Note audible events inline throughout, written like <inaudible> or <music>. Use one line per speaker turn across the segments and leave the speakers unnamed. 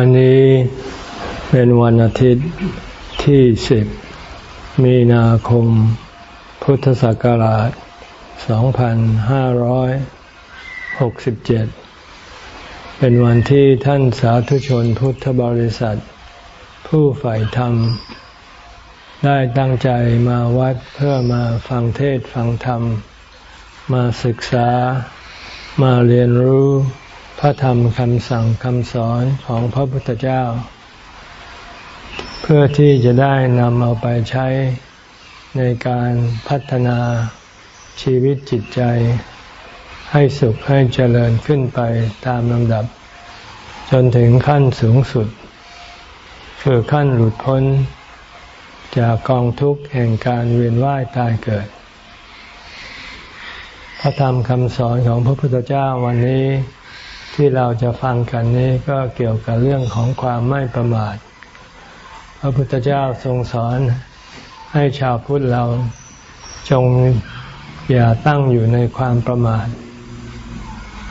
วันนี้เป็นวันอาทิตย์ที่สิบมีนาคม พุทธศักราช 2567 เป็นวันที่ท่านสาธุชนพุทธบริษัท ผู้ใฝ่ธรรม ได้ตั้งใจมาวัดเพื่อมาฟังเทศฟังธรรม มาศึกษามาเรียนรู้ พระธรรมคำสั่งคำสอนของพระพุทธเจ้า เพื่อที่จะได้นำเอาไปใช้ในการพัฒนาชีวิตจิตใจ ให้สุขให้เจริญขึ้นไปตามลำดับ จนถึงขั้นสูงสุด คือขั้นหลุดพ้น จากกองทุกข์แห่งการเวียนว่ายตายเกิด พระธรรมคำสอนของพระพุทธเจ้าวันนี้ ที่เราจะฟังกันนี้ก็เกี่ยวกับเรื่องของความไม่ประมาท พระพุทธเจ้าทรงสอนให้ชาวพุทธเราจงอย่าตั้งอยู่ในความประมาท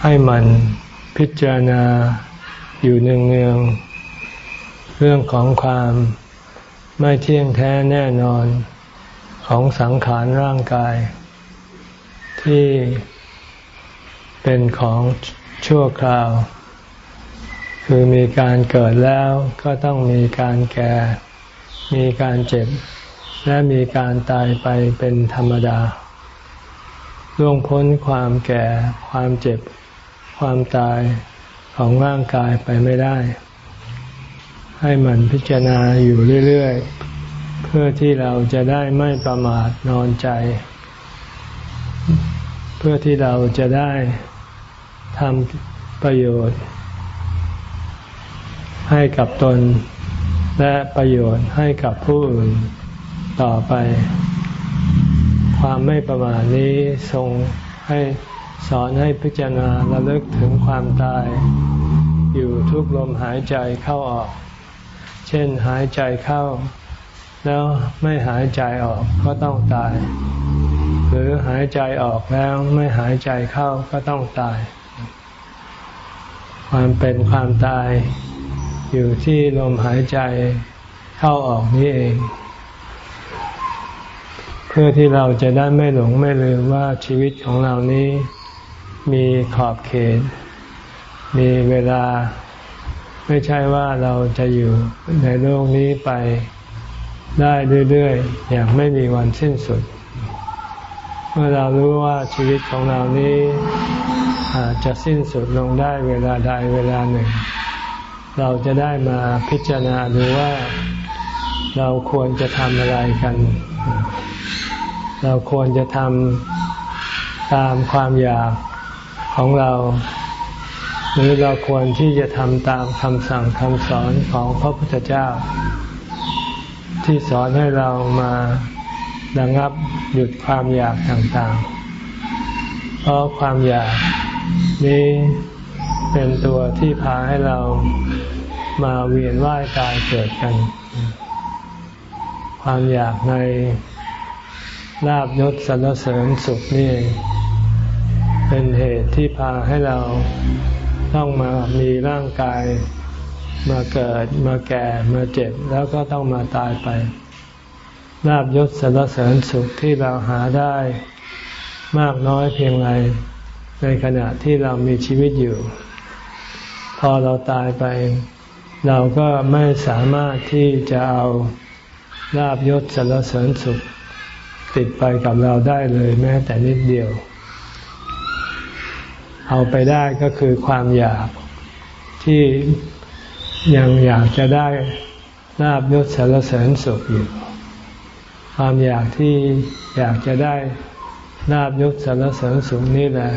ให้มันพิจารณาอยู่เนืองๆเรื่องของความไม่เที่ยงแท้แน่นอนของสังขารร่างกาย ที่เป็นของ ชั่วคราว คือมีการเกิดแล้วก็ต้องมีการแก่ มีการเจ็บ และมีการตายไปเป็นธรรมดาล่วงพ้นความแก่ ความเจ็บ ความตายของร่างกายไปไม่ได้ ให้มันพิจารณาอยู่เรื่อย ๆ เพื่อที่เราจะได้ไม่ประมาทนอนใจ เพื่อที่เราจะได้ ทำประโยชน์ ให้กับตน และประโยชน์ให้กับผู้อื่นต่อไป ความไม่ประมาทนี้ทรงให้สอนให้พิจารณาระลึกถึงความตาย อยู่ทุกลมหายใจเข้าออก เช่นหายใจเข้า แล้วไม่หายใจออกก็ต้องตาย หรือหายใจออกแล้วไม่หายใจเข้าก็ต้องตาย ความเป็นความตาย อยู่ที่ลมหายใจเข้าออกนี้เอง เพื่อที่เราจะได้ไม่หลงไม่ลืมว่าชีวิตของเรานี้มีขอบเขต มีเวลา ไม่ใช่ว่าเราจะอยู่ในโลกนี้ไปได้เรื่อยๆ อย่างไม่มีวันสิ้นสุด มื่อเรารู้ว่าชีวิตของเรานี้อาจจะสิ้นสุดลงได้เวลาใดเวลาหนึ่ง เราจะได้มาพิจารณาดูว่าเราควรจะทำอะไรกัน เราควรจะทำตามความอยากของเรา หรือเราควรที่จะทำตามคำสั่งคำสอนของพระพุทธเจ้า ที่สอนให้เรามา ระงับหยุดความอยากต่างๆ เพราะความอยากนี้เป็นตัวที่พาให้เรามาเวียนว่ายตายเกิดกัน ความอยากในลาบยศสรรเสริญสุขนี่เป็นเหตุที่พาให้เราต้องมามีร่างกายมาเกิดมาแก่มาเจ็บแล้วก็ต้องมาตายไป ลาบยศสรรเสริญสุขที่เราหาได้มากน้อยเพียงไรในขณะที่เรามีชีวิตอยู่ พอเราตายไป เราก็ไม่สามารถที่จะเอาลาบยศสรรเสริญสุข ติดไปกับเราได้เลยแม้แต่นิดเดียว เอาไปได้ก็คือความอยากที่ยังอยากจะได้ลาบยศสรรเสริญสุขอยู่ ความอยากที่อยากจะได้ลาบยศสรรเสริญสุขนี่แหละ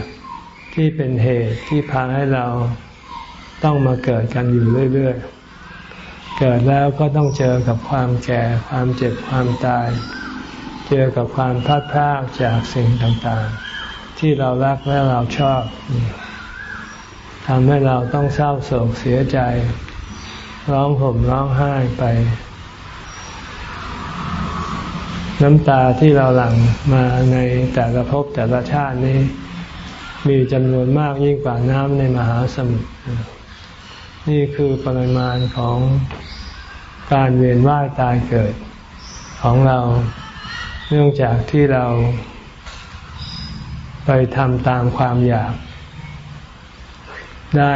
ที่เป็นเหตุที่พาให้เราต้องมาเกิดกันอยู่เรื่อยๆ เกิดแล้วก็ต้องเจอกับความแก่ ความเจ็บความตาย เจอกับความพลาดพลาดจากสิ่งต่างๆ ที่เรารักและเราชอบทำให้เราต้องเศร้าโศกเสียใจ ร้องห่มร้องไห้ไป น้ำตาที่เราหลั่งมาในแต่ละภพแต่ละชาตินี้ มีจำนวนมากยิ่งกว่าน้ำในมหาสมุทรนี่คือปริมาณของการเวียนว่ายตายเกิดของเรา เนื่องจากที่เรา ไปทำตามความอยาก ได้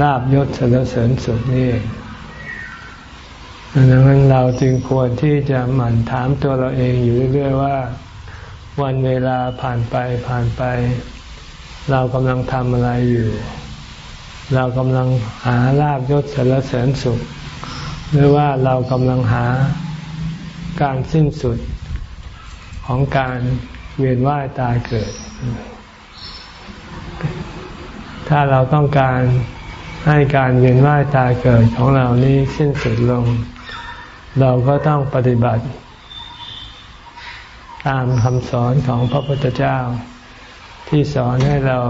ลาบยศสรรเสริญสุขนี่ ดังนั้นเราจึงควรที่จะหมั่นถามตัวเราเองอยู่เรื่อยๆว่า วันเวลาผ่านไปผ่านไป เรากำลังทำอะไรอยู่ เรากำลังหาลาบยศสรรเสริญสุข หรือว่าเรากำลังหาการสิ้นสุดของการเวียนว่ายตายเกิด ถ้าเราต้องการให้การเวียนว่ายตายเกิดของเรานี้สิ้นสุดลง เราก็ต้องปฏิบัติ ตามคำสอนของพระพุทธเจ้า ที่สอนให้เรา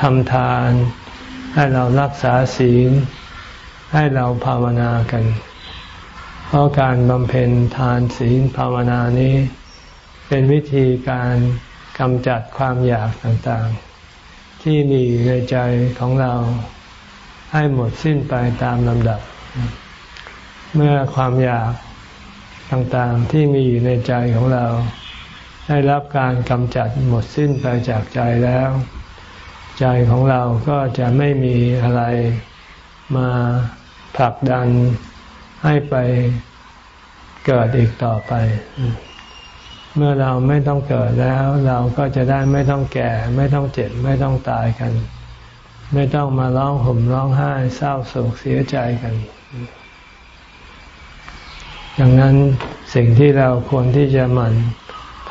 ทำทาน ให้เรารักษาศีล ให้เราภาวนากัน เพราะการบำเพ็ญทานศีลภาวนานี้ เป็นวิธีการกำจัดความอยากต่างๆ ที่มีในใจของเราให้หมดสิ้นไปตามลำดับ เมื่อความอยากต่างๆที่มีอยู่ในใจของเรา ได้รับการกำจัดหมดสิ้นไปจากใจแล้ว ใจของเราก็จะไม่มีอะไรมาผลักดันให้ไปเกิดอีกต่อไป เมื่อเราไม่ต้องเกิดแล้ว เราก็จะได้ไม่ต้องแก่ ไม่ต้องเจ็บ ไม่ต้องตายกัน ไม่ต้องมาร้องห่มร้องไห้เศร้าโศกเสียใจกัน ดังนั้นสิ่งที่เราควรที่จะหมั่น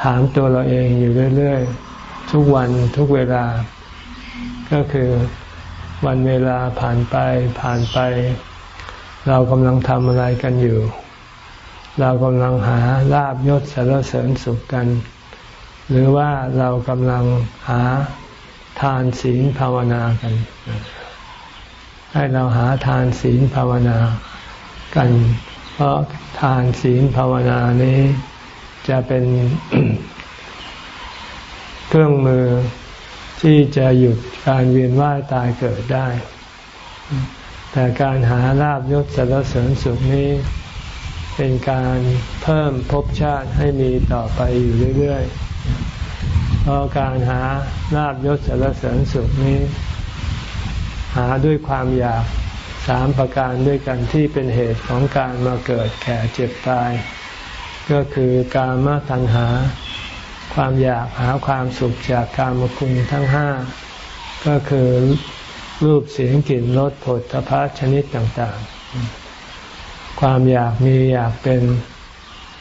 ถามตัวเราเองอยู่เรื่อย ๆ ทุกวันทุกเวลา ก็คือวันเวลาผ่านไปผ่านไป เรากำลังทำอะไรกันอยู่ เรากำลังหาลาบยศสารเสริญสุขกัน หรือว่าเรากำลังหาทานศีลภาวนากัน ให้เราหาทานศีลภาวนากัน เพราะทานศีลภาวนานี้จะเป็นเครื่องมือที่จะหยุดการเวียนว่ายตายเกิดได้ แต่การหาลาบยศสารเสริญสุขนี้ เป็นการเพิ่มภพชาติให้มีต่อไปอยู่เรื่อยๆ เพราะการหาลาบยศสารเสริญสุขนี้ หาด้วยความอยาก สามประการด้วยกันที่เป็นเหตุของการมาเกิดแก่เจ็บตาย ก็คือการมาตัณหา ความอยากหาความสุขจากการมคุณทั้งห้าก็คือรูปเสียงกลิ่นรสผลพระชนิดต่าง ๆ ความอยากมีอยากเป็น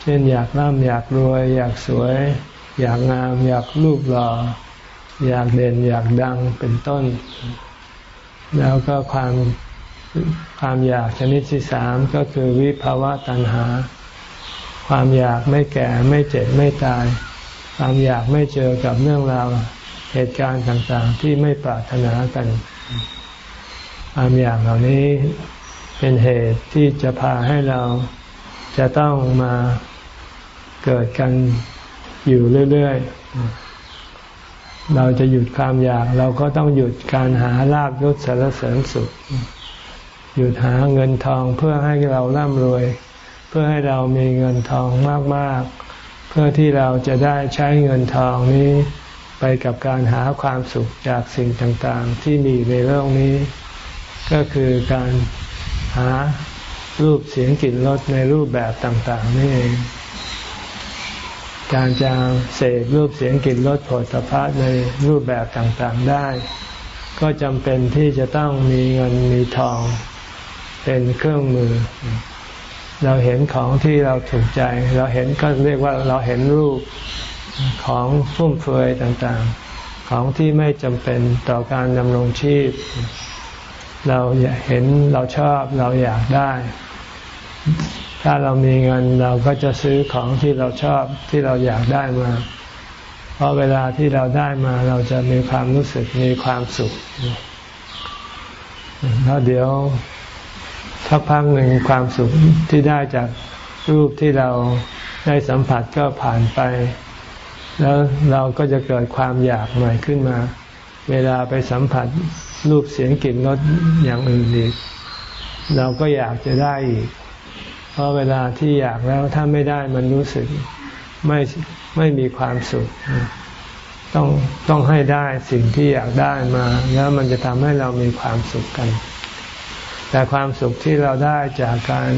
เช่นอยากร่ำอยากรวย อยากสวย อยากงาม อยากรูปหล่ออยากเด่นอยากดังเป็นต้น แล้วก็ความ ความอยากชนิดที่สามก็คือวิภาวะตัณหา ความอยากไม่แก่ไม่เจ็บไม่ตาย ความอยากไม่เจอกับเรื่องราวเหตุการณ์ต่างๆ ที่ไม่ปรารถนากัน ความอยากเหล่านี้เป็นเหตุที่จะพาให้เราจะต้องมาเกิดกันอยู่เรื่อยๆ เราจะหยุดความอยาก เราก็ต้องหยุดการหาลาบยศสารเสริญสุข หยุดหาเงินทองเพื่อให้เราร่ำรวย เพื่อให้เรามีเงินทองมากๆ เพื่อที่เราจะได้ใช้เงินทองนี้ไปกับการหาความสุขจากสิ่งต่างๆ ที่มีในโลกนี้ ก็คือการหารูปเสียงกลิ่นรสในรูปแบบต่าง ๆ นี่เอง การจะเสกรูปเสียงกลิ่นรสผลสะพะในรูปแบบต่างๆได้ ก็จำเป็นที่จะต้องมีเงินมีทอง เป็นเครื่องมือ เราเห็นของที่เราถูกใจ เราเห็นก็เรียกว่าเราเห็นรูปของฟุ่มเฟือยต่างๆ ของที่ไม่จำเป็นต่อการดำรงชีพ เราอยากเห็นเราชอบเราอยากได้ ถ้าเรามีเงินเราก็จะซื้อของที่เราชอบที่เราอยากได้มาเพราะเวลาที่เราได้มาเราจะมีความรู้สึกมีความสุข แล้วเดี๋ยว ทักพักหนึ่งความสุขที่ได้จากรูปที่เราได้สัมผัสก็ผ่านไป แล้วเราก็จะเกิดความอยากใหม่ขึ้นมา เวลาไปสัมผัสรูปเสียงกลิ่นรสอย่างอื่นอีก เราก็อยากจะได้อีก เพราะเวลาที่อยากแล้วถ้าไม่ได้มันรู้สึกไม่ไม่มีความสุข ต้องต้องให้ได้สิ่งที่อยากได้มา แล้วมันจะทำให้เรามีความสุขกัน แต่ความสุขที่เราได้จากการ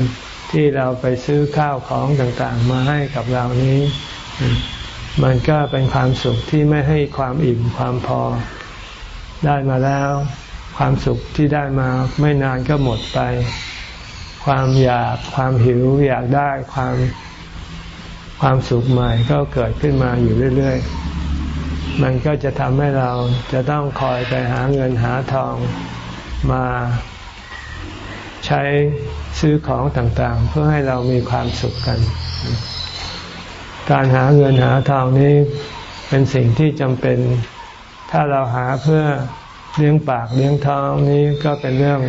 ที่เราไปซื้อข้าวของต่างๆ มาให้กับเรานี้ มันก็เป็นความสุขที่ไม่ให้ความอิ่มความพอได้มาแล้ว ความสุขที่ได้มาไม่นานก็หมดไป ความอยากความหิวอยากได้ความความสุขใหม่ก็เกิดขึ้นมาอยู่เรื่อย ๆ มันก็จะทำให้เราจะต้องคอยไปหาเงินหาทองมา ใช้ซื้อของต่างๆ เพื่อให้เรามีความสุขกัน การหาเงินหาทองนี้เป็นสิ่งที่จำเป็น ถ้าเราหาเพื่อเลี้ยงปากเลี้ยงท้องนี้ก็เป็นเรื่อง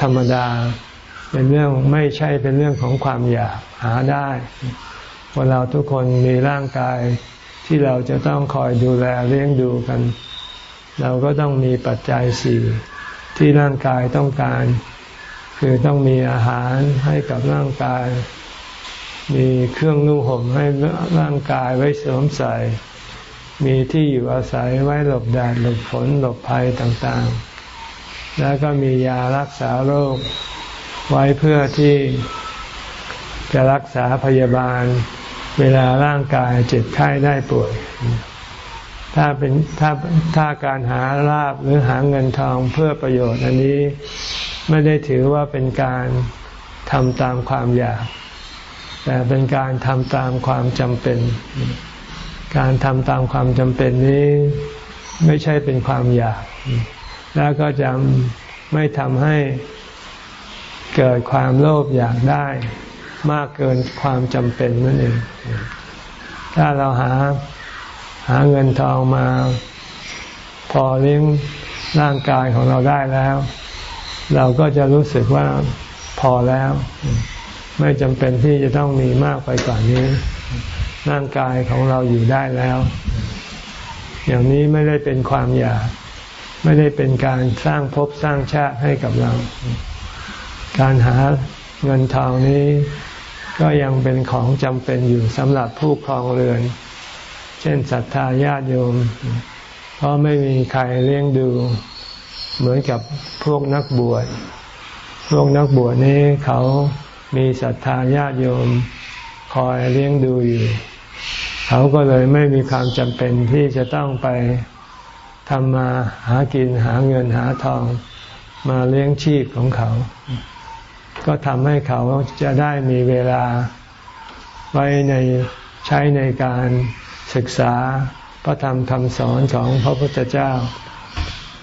ธรรมดา เป็นเรื่องไม่ใช่เป็นเรื่องของความอยากหาได้คนเราทุกคนมีร่างกายที่เราจะต้องคอยดูแลเลี้ยงดูกัน เราก็ต้องมีปัจจัยสี่ที่ร่างกายต้องการ คือต้องมีอาหารให้กับร่างกาย มีเครื่องนุ่งห่มให้ร่างกายไว้สวมใส่ มีที่อยู่อาศัยไว้หลบแดดหลบฝนหลบภัยต่างๆ แล้วก็มียารักษาโรค ไว้เพื่อที่จะรักษาพยาบาล เวลาร่างกายเจ็บไข้ได้ป่วย ถ้าเป็นถ้าถ้าการหาลาบหรือหาเงินทองเพื่อประโยชน์อันนี้ ไม่ได้ถือว่าเป็นการทำตามความอยาก แต่เป็นการทำตามความจำเป็น การทำตามความจำเป็นนี้ไม่ใช่เป็นความอยาก แล้วก็จะไม่ทำให้เกิดความโลภอยากได้ มากเกินความจำเป็นนั่นเอง ถ้าเราหาหาเงินทองมา พอเลี้ยงร่างกายของเราได้แล้ว เราก็จะรู้สึกว่าพอแล้ว ไม่จำเป็นที่จะต้องมีมากไปกว่านี้ ร่างกายของเราอยู่ได้แล้ว อย่างนี้ไม่ได้เป็นความอยาก ไม่ได้เป็นการสร้างภพสร้างชาติให้กับเรา การหาเงินทองนี้ ก็ยังเป็นของจำเป็นอยู่สำหรับผู้ครองเรือน เช่นศรัทธาญาติโยม เพราะไม่มีใครเลี้ยงดู เหมือนกับพวกนักบวช พวกนักบวชนี้เขามีศรัทธาญาติโยมคอยเลี้ยงดูอยู่ เขาก็เลยไม่มีความจำเป็นที่จะต้องไปทำมาหากินหาเงินหาทองมาเลี้ยงชีพของเขา ก็ทำให้เขาจะได้มีเวลาไว้ในใช้ในการศึกษาพระธรรมคำสอนของพระพุทธเจ้า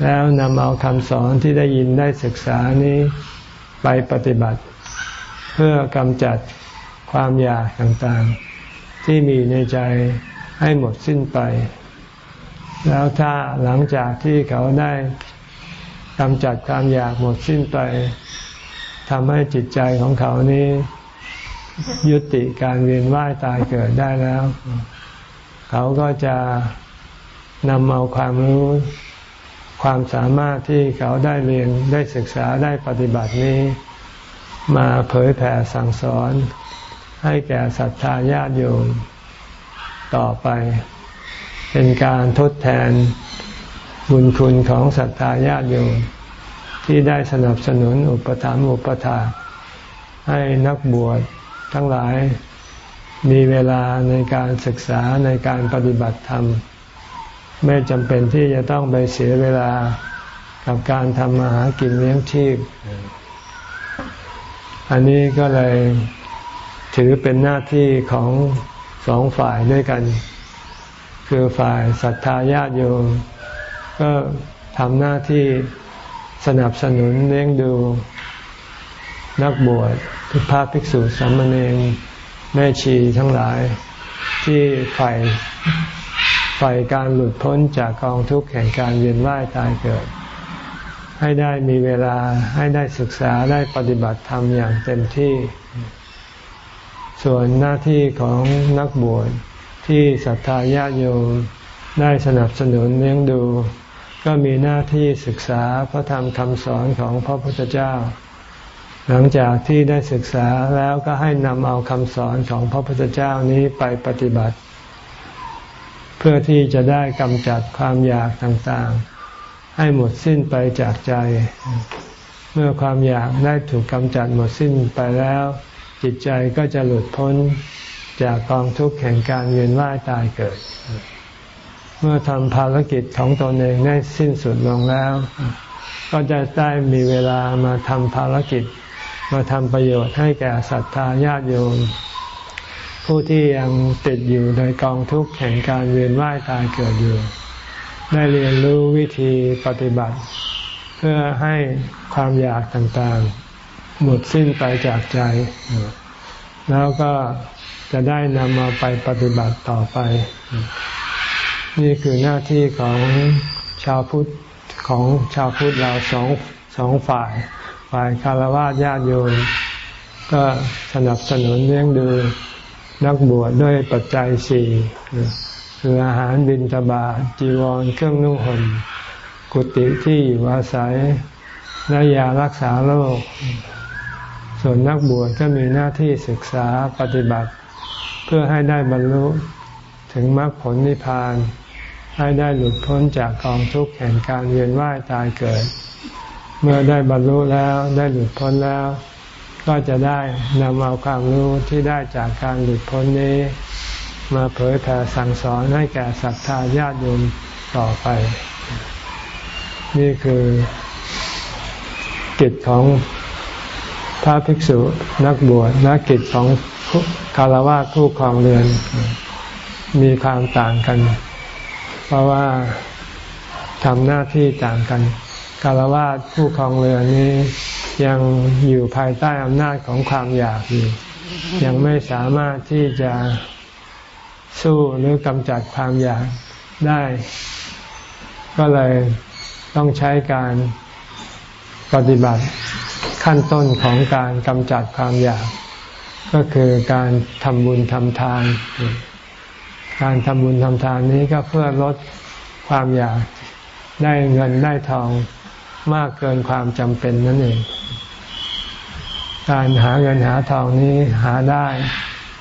แล้วนำเอาคำสอนที่ได้ยินได้ศึกษานี้ไปปฏิบัติ เพื่อกำจัดความอยากต่างๆ ที่มีในใจให้หมดสิ้นไป แล้วถ้าหลังจากที่เขาได้กำจัดความอยากหมดสิ้นไปทำให้จิตใจของเขานี้ ยุติการเวียนว่ายตายเกิดได้แล้ว เขาก็จะนำเอาความรู้ ความสามารถที่เขาได้เรียนได้ศึกษาได้ปฏิบัตินี้ มาเผยแผ่สั่งสอน ให้แก่ศรัทธาญาติโยมต่อไป เป็นการทดแทนบุญคุณของศรัทธาญาติโยมที่ได้สนับสนุนอุปถัมภ์อุปถาให้นักบวชทั้งหลายมีเวลาในการศึกษาในการปฏิบัติธรรม ไม่จำเป็นที่จะต้องไปเสียเวลากับการทำมาหากินเลี้ยงชีพ อันนี้ก็เลยถือเป็นหน้าที่ของสองฝ่ายด้วยกัน คือฝ่ายศรัทธาญาติโยมก็ทำหน้าที่สนับสนุนเลี้ยงดู นักบวชพระภิกษุสามเณรแม่ชีทั้งหลายที่ใฝ่ใฝ่การหลุดพ้นจากกองทุกข์แห่งการเวียนว่ายตายเกิด ให้ได้มีเวลาให้ได้ศึกษาได้ปฏิบัติธรรมอย่างเต็มที่ ส่วนหน้าที่ของนักบวชที่ศรัทธาญาโยมได้สนับสนุนเลี้ยงดู ก็มีหน้าที่ศึกษาพระธรรมคำสอนของพระพุทธเจ้า หลังจากที่ได้ศึกษาแล้วก็ให้นำเอาคำสอนของพระพุทธเจ้านี้ไปปฏิบัติ พื่อที่จะได้กำจัดความอยากต่างๆ ให้หมดสิ้นไปจากใจ เมื่อความอยากได้ถูกกำจัดหมดสิ้นไปแล้ว จิตใจก็จะหลุดพ้นจากกองทุกข์แห่งการเวียนว่ายตายเกิด เมื่อทำภารกิจของตนเองได้สิ้นสุดลงแล้ว ก็จะได้มีเวลามาทำภารกิจ มาทำประโยชน์ให้แก่ศรัทธาญาติโยม ผู้ที่ยังติดอยู่ในกองทุกข์แห่งการเวียนว่ายตายเกิดอยู่ ได้เรียนรู้วิธีปฏิบัติ เพื่อให้ความอยากต่างๆ หมดสิ้นไปจากใจ แล้วก็จะได้นำมาไปปฏิบัติต่อไป นี่คือหน้าที่ของชาวพุทธของชาวพุทธเราสองสองฝ่าย ฝ่ายคารวะญาติโยมก็สนับสนุนเลี้ยงดู นักบวชดด้วยปัจจัยสี่คืออาหารบิณฑบาตจีวรเครื่องนุ่งห่มกุฏิที่อยู่อาศัยและยารักษาโรค ส่วนนักบวชก็มีหน้าที่ศึกษาปฏิบัติ เพื่อให้ได้บรรลุถึงมรรคผลนิพพาน ให้ได้หลุดพ้นจากกองทุกข์แห่งการเวียนว่ายตายเกิด เมื่อได้บรรลุแล้วได้หลุดพ้นแล้ว ก็จะได้นำเอาความรู้ที่ได้จากการหลุดพ้นนี้ มาเผยแผ่สั่งสอนให้แก่ศรัทธาญาติโยมต่อไป นี่คือกิจของพระภิกษุนักบวชและกิจของคารวะผู้ครองเรือน มีความต่างกัน เพราะว่าทำหน้าที่ต่างกันคารวะผู้ครองเรือนนี้ ยังอยู่ภายใต้อำนาจของความอยากอยู่ ยังไม่สามารถที่จะสู้หรือกำจัดความอยากได้ ก็เลยต้องใช้การปฏิบัติขั้นต้นของการกำจัดความอยาก ก็คือการทำบุญทำทาน การทำบุญทำทานนี้ก็เพื่อลดความอยากได้เงินได้ทองมากเกินความจำเป็นนั่นเอง การหาเงินหาทองนี้หาได้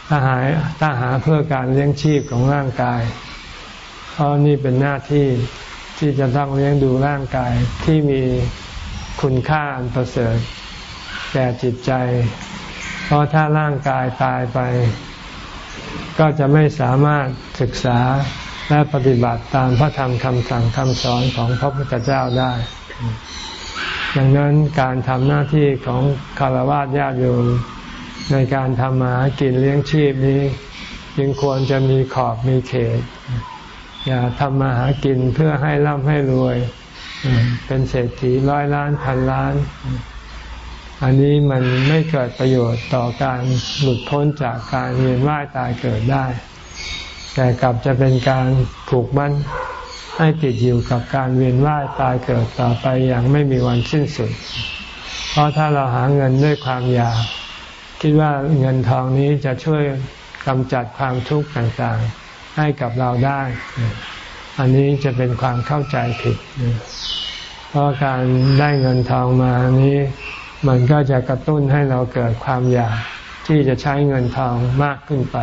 ถ้าหาถ้าหาเพื่อการเลี้ยงชีพของร่างกาย เพราะนี่เป็นหน้าที่ที่จะต้องเลี้ยงดูร่างกายที่มีคุณค่าอันประเสริฐแก่จิตใจ เพราะถ้าร่างกายตายไป ก็จะไม่สามารถศึกษาและปฏิบัติตามพระธรรมคำสั่งคำสอนของพระพุทธเจ้าได้ ดังนั้นการทำหน้าที่ของคารวะญาติโยมในการทำมากินเลี้ยงชีพนี้จึงควรจะมีขอบมีเขต อย่าทำมาหากินเพื่อให้ร่ำให้รวย เป็นเศรษฐีร้อยล้านพันล้าน อันนี้มันไม่เกิดประโยชน์ต่อการหลุดพ้นจากการเวียนว่ายตายเกิดได้ แต่กลับจะเป็นการผูกมั่น ให้ติดอยู่กับการเวียนว่ายตายเกิดต่อไปอย่างไม่มีวันสิ้นสุด เพราะถ้าเราหาเงินด้วยความอยาก คิดว่าเงินทองนี้จะช่วยกำจัดความทุกข์ต่างๆ ให้กับเราได้ อันนี้จะเป็นความเข้าใจผิด เพราะการได้เงินทองมานี้ มันก็จะกระตุ้นให้เราเกิดความอยากที่จะใช้เงินทองมากขึ้นไป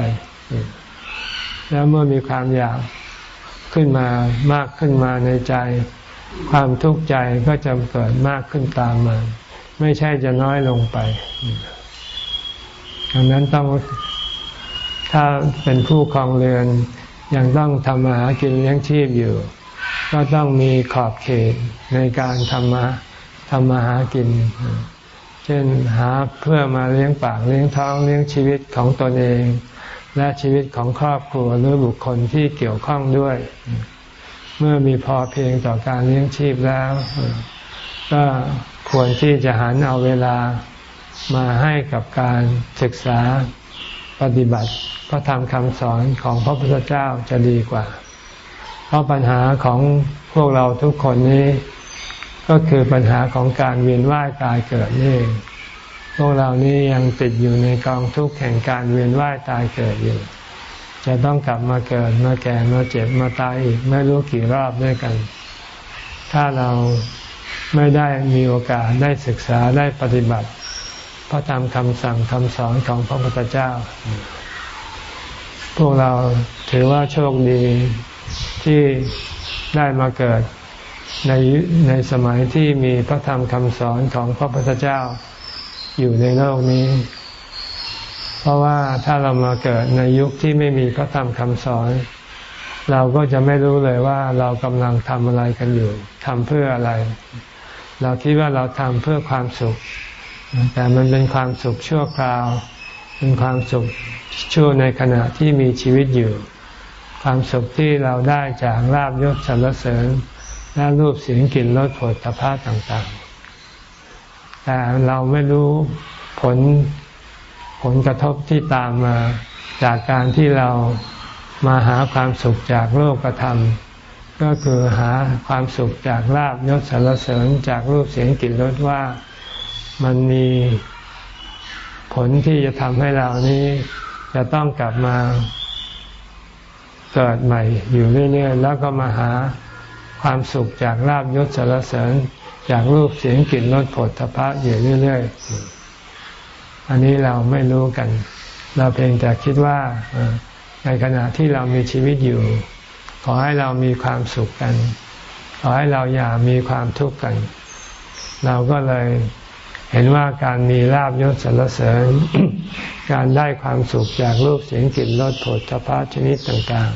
แล้วเมื่อมีความอยาก ขึ้นมามากขึ้นมาในใจ ความทุกข์ใจก็จะเกิดมากขึ้นตามมา ไม่ใช่จะน้อยลงไปดังนั้นต้องถ้าเป็นผู้ครองเรือนยังต้องทำมาหากินเลี้ยงชีพอยู่ ก็ต้องมีขอบเขตในการทำมาทำมาหากิน เช่นหาเพื่อมาเลี้ยงปากเลี้ยงท้องเลี้ยงชีวิตของตนเอง และชีวิตของครอบครัวหรือบุคคลที่เกี่ยวข้องด้วย เมื่อมีพอเพียงต่อการเลี้ยงชีพแล้ว ก็ควรที่จะหันเอาเวลามาให้กับการศึกษาปฏิบัติพระธรรมคำสอนของพระพุทธเจ้าจะดีกว่า เพราะปัญหาของพวกเราทุกคนนี้ ก็คือปัญหาของการเวียนว่ายตายเกิดนี่ พวกเรานี้ยังติดอยู่ในกองทุกข์แห่งการเวียนว่ายตายเกิดอยู่ จะต้องกลับมาเกิดมาแก่มาเจ็บมาตายอีกไม่รู้กี่รอบด้วยกัน ถ้าเราไม่ได้มีโอกาสได้ศึกษาได้ปฏิบัติ พระธรรมคำสั่งคำสอนของพระพุทธเจ้า พวกเราถือว่าโชคดีที่ได้มาเกิดในในสมัยที่มีพระธรรมคำสอนของพระพุทธเจ้า อยู่ในโลกนี้ เพราะว่าถ้าเรามาเกิดในยุคที่ไม่มีพระธรรมคำสอน เราก็จะไม่รู้เลยว่าเรากำลังทำอะไรกันอยู่ทำเพื่ออะไร เราคิดว่าเราทำเพื่อความสุข แต่มันเป็นความสุขชั่วคราว เป็นความสุขชั่วในขณะที่มีชีวิตอยู่ ความสุขที่เราได้จากลาบยศสรรเสริญและรูปเสียงกลิ่นรสผลตภะต่างๆ แต่เราไม่รู้ผลผลกระทบที่ตามมาจากการที่เรามาหาความสุขจากโลกธรรม ก็คือหาความสุขจากลาบยศสรรเสริญจากรูปเสียงกลิ่นรสว่ามันมีผลที่จะทำให้เรานี้จะต้องกลับมาเกิดใหม่อยู่เรื่อยๆ แล้วก็มาหาความสุขจากลาบยศสารเสริญ จากรูปเสียงกลิ่นรสผลทพะอยู่เรื่อยๆ อันนี้เราไม่รู้กัน เราเพียงแต่คิดว่าในขณะที่เรามีชีวิตอยู่ ขอให้เรามีความสุขกัน ขอให้เราอย่ามีความทุกข์กัน เราก็เลยเห็นว่าการมีลาบยศสรรเสริญ การได้ความสุขจากรูปเสียงกลิ่นรสผลทพะชนิดต่าง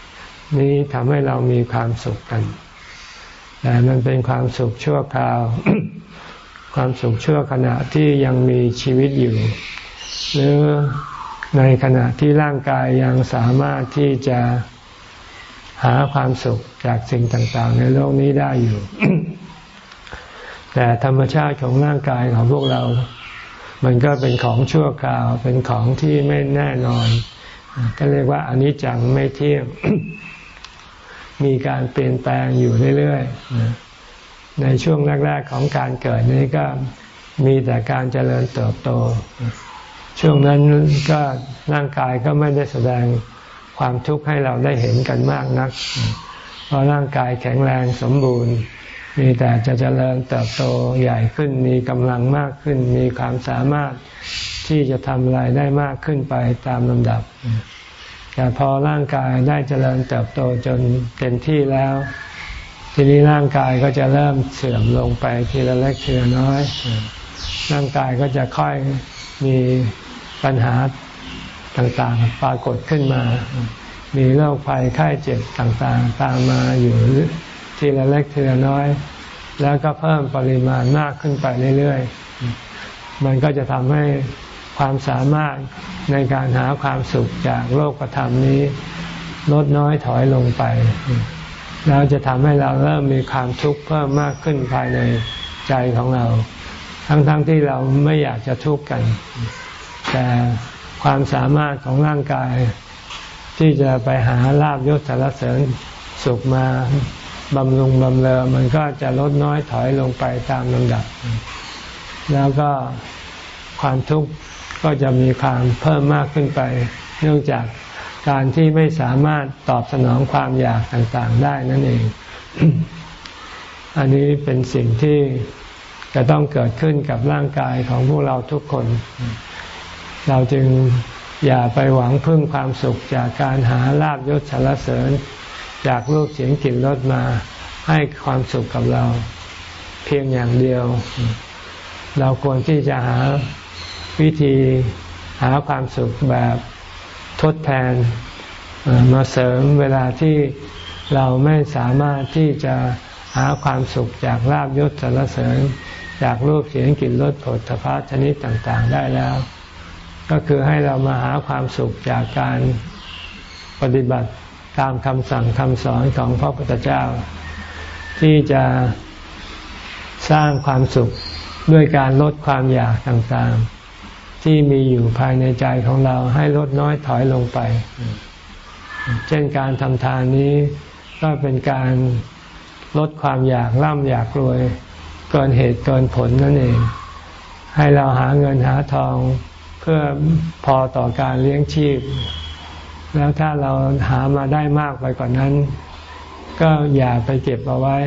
ๆ นี้ทำให้เรามีความสุขกัน แต่มันเป็นความสุขชั่วคราว ความสุขชั่วขณะที่ยังมีชีวิตอยู่ หรือในขณะที่ร่างกายยังสามารถที่จะหาความสุขจากสิ่งต่าง ๆ ในโลกนี้ได้อยู่ แต่ธรรมชาติของร่างกายของพวกเรา มันก็เป็นของชั่วคราว เป็นของที่ไม่แน่นอน ก็เรียกว่าอนิจจังไม่เที่ยง มีการเปลี่ยนแปลงอยู่เรื่อยๆ ในช่วงแรก ๆของการเกิดนี้ก็มีแต่การเจริญเติบโต ช่วงนั้นก็ร่างกายก็ไม่ได้แสดงความทุกข์ให้เราได้เห็นกันมากนัก เพราะร่างกายแข็งแรงสมบูรณ์ มีแต่จะเจริญเติบโตใหญ่ขึ้น มีกำลังมากขึ้น มีความสามารถที่จะทำอะไรได้มากขึ้นไปตามลำดับ แต่พอร่างกายได้เจริญเติบโตจนเต็มที่แล้ว ทีนี้ร่างกายก็จะเริ่มเสื่อมลงไปทีละเล็กทีละน้อย ร่างกายก็จะค่อยมีปัญหาต่างๆ ปรากฏขึ้นมา มีโรคภัยไข้เจ็บต่างๆ ตามมาอยู่ทีละเล็กทีละน้อย แล้วก็เพิ่มปริมาณมากขึ้นไปเรื่อยๆ มันก็จะทำให้ ความสามารถในการหาความสุขจากโลกธรรมนี้ลดน้อยถอยลงไปแล้วจะทำให้เราเริ่มมีความทุกข์เพิ่มมากขึ้นภายในใจของเรา ทั้งๆทที่เราไม่อยากจะทุกข์กัน แต่ความสามารถของร่างกาย ที่จะไปหาลาบยศสารเสริญสุขมาบำรุงบำเรอมันก็จะลดน้อยถอยลงไปตามลำดับ แล้วก็ความทุกข์ ก็จะมีความเพิ่มมากขึ้นไป เนื่องจากการที่ไม่สามารถตอบสนองความอยากต่างๆได้นั่นเอง อันนี้เป็นสิ่งที่จะต้องเกิดขึ้นกับร่างกายของพวกเราทุกคน เราจึงอย่าไปหวังพึ่งความสุขจากการหาลาบยศสารเสริญ จากรูปเสียงกลิ่นรสมาให้ความสุขกับเรา เพียงอย่างเดียว เราควรที่จะหา วิธีหาความสุขแบบทดแทนมาเสริมเวลาที่เราไม่สามารถที่จะหาความสุขจากลาบยศสารเสริญจากรูปเสียงกลิ่นรสผลพภะชนิดต่างๆ ได้แล้ว ก็คือให้เรามาหาความสุขจากการปฏิบัติตามคำสั่งคำสอนของพระพุทธเจ้า ที่จะสร้างความสุขด้วยการลดความอยากต่างๆ ที่มีอยู่ภายในใจของเราให้ลดน้อยถอยลงไป เช่นการทำทานนี้ก็เป็นการลดความอยากร่ำอยากรวย เกินเหตุเกินผลนั่นเอง ให้เราหาเงินหาทองเพื่อพอต่อการเลี้ยงชีพ แล้วถ้าเราหามาได้มากไปกว่านนั้น ก็อย่าไปเก็บเอาไว้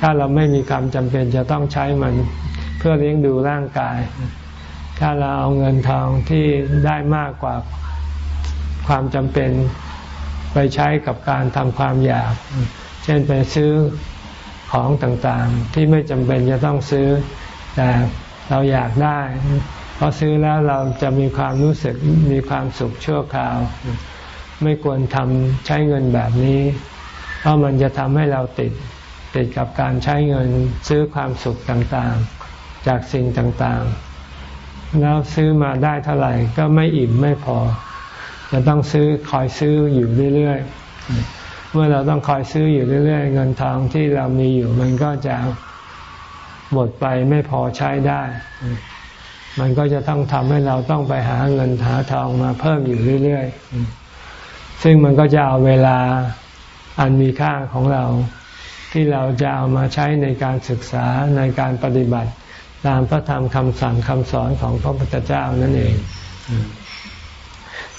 ถ้าเราไม่มีความจำเป็นจะต้องใช้มันเพื่อเลี้ยงดูร่างกาย ถ้าเราเอาเงินทองที่ได้มากกว่าความจำเป็นไปใช้กับการทำความอยาก เช่นไปซื้อของต่างๆ ที่ไม่จำเป็นจะต้องซื้อ แต่เราอยากได้พอซื้อแล้วเราจะมีความรู้สึกมีความสุขชั่วคราว ไม่ควรทำใช้เงินแบบนี้ เพราะมันจะทำให้เราติดติดกับการใช้เงินซื้อความสุขต่างๆ จากสิ่งต่างๆ แล้วซื้อมาได้เท่าไหร่ก็ไม่อิ่มไม่พอ จะต้องซื้อคอยซื้ออยู่เรื่อยๆ เมื่อเราต้องคอยซื้ออยู่เรื่อย ๆ เงินทองที่เรามีอยู่ มันก็จะหมดไปไม่พอใช้ได้ มันก็จะต้องทำให้เราต้องไปหาเงินหาทองมาเพิ่มอยู่เรื่อย ๆ ซึ่งมันก็จะเอาเวลาอันมีค่าของเราที่เราจะเอามาใช้ในการศึกษาในการปฏิบัติ ตามพระธรรมคำสั่งคำสอนของพระพุทธเจ้านั่นเอง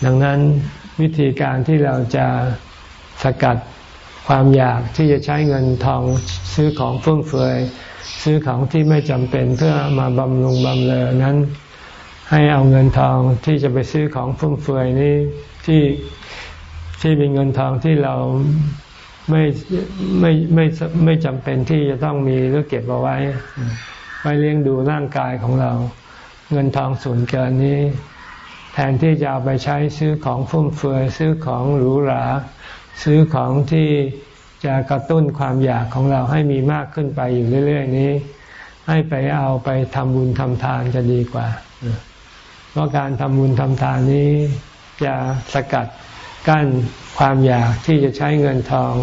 ดังนั้นวิธีการที่เราจะสกัดความอยากที่จะใช้เงินทองซื้อของฟุ่มเฟือยซื้อของที่ไม่จำเป็นเพื่อมาบำรุงบำเรอนั้น ให้เอาเงินทองที่จะไปซื้อของฟุ่มเฟือยนี้ที่ที่เป็นเงินทองที่เราไม่ไม่ไม่ไม่จำเป็นที่จะต้องมีหรือเก็บเอาไว้ ไปเลี้ยงดูร่างกายของเรา เงินทองส่วนเกินนี้ แทนที่จะเอาไปใช้ซื้อของฟุ่มเฟือยซื้อของหรูหรา ซื้อของที่จะกระตุ้นความอยากของเราให้มีมากขึ้นไปอยู่เรื่อย ๆ นี้ ให้ไปเอาไปทำบุญทำทานจะดีกว่า เพราะการทำบุญทำทานนี้จะสกัดกั้นความอยากที่จะใช้เงินทอง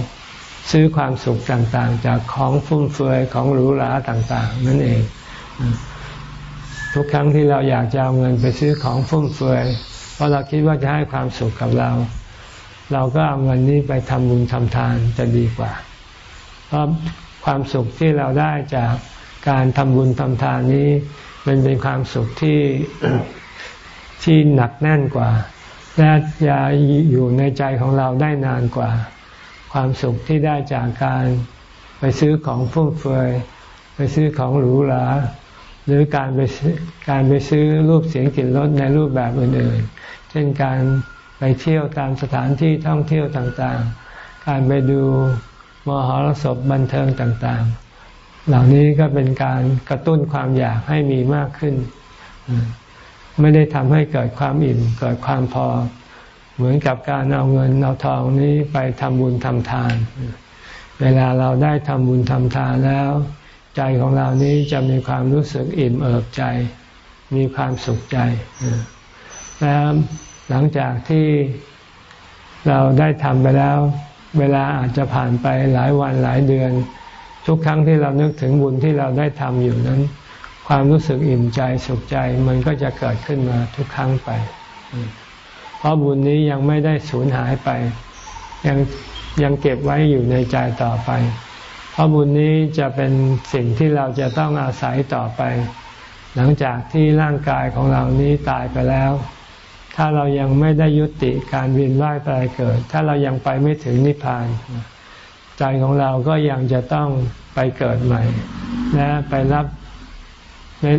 ซื้อความสุขต่างๆ จากของฟุ่มเฟือยของหรูหราต่างๆ นั่นเอง ทุกครั้งที่เราอยากจะเอาเงินไปซื้อของฟุ่มเฟือยเพราะเราคิดว่าจะให้ความสุขกับเรา เราก็เอาเงินนี้ไปทำบุญทำทานจะดีกว่า เพราะความสุขที่เราได้จากการทำบุญทำทานนี้มันเป็นความสุขที่ที่หนักแน่นกว่า และจะอยู่ในใจของเราได้นานกว่า ความสุขที่ได้จากการไปซื้อของฟุ่มเฟือยไปซื้อของหรูหราหรือการไปการไปซื้อรูปเสียงกลิ่นรสในรูปแบบอื่นๆ เช่นการไปเที่ยวตามสถานที่ท่องเที่ยวต่างๆ การไปดูมหรสพบันเทิงต่างๆ เหล่านี้ก็เป็นการกระตุ้นความอยากให้มีมากขึ้น ไม่ได้ทำให้เกิดความอิ่มเกิดความพอ เหมือนกับการเอาเงินเอาทองนี้ไปทำบุญทำทาน เวลาเราได้ทำบุญทำทานแล้ว ใจของเรานี้จะมีความรู้สึกอิ่มเอิบใจ มีความสุขใจแล้วหลังจากที่เราได้ทำไปแล้ว เวลาอาจจะผ่านไปหลายวันหลายเดือน ทุกครั้งที่เรานึกถึงบุญที่เราได้ทำอยู่นั้น ความรู้สึกอิ่มใจสุขใจมันก็จะเกิดขึ้นมาทุกครั้งไป เพราะบุญนี้ยังไม่ได้สูญหายไป ยังยังเก็บไว้อยู่ในใจต่อไป เพราะบุญนี้จะเป็นสิ่งที่เราจะต้องอาศัยต่อไป หลังจากที่ร่างกายของเรานี้ตายไปแล้ว ถ้าเรายังไม่ได้ยุติการเวียนว่ายตายเกิด ถ้าเรายังไปไม่ถึงนิพพาน ใจของเราก็ยังจะต้องไปเกิดใหม่ และไปรับ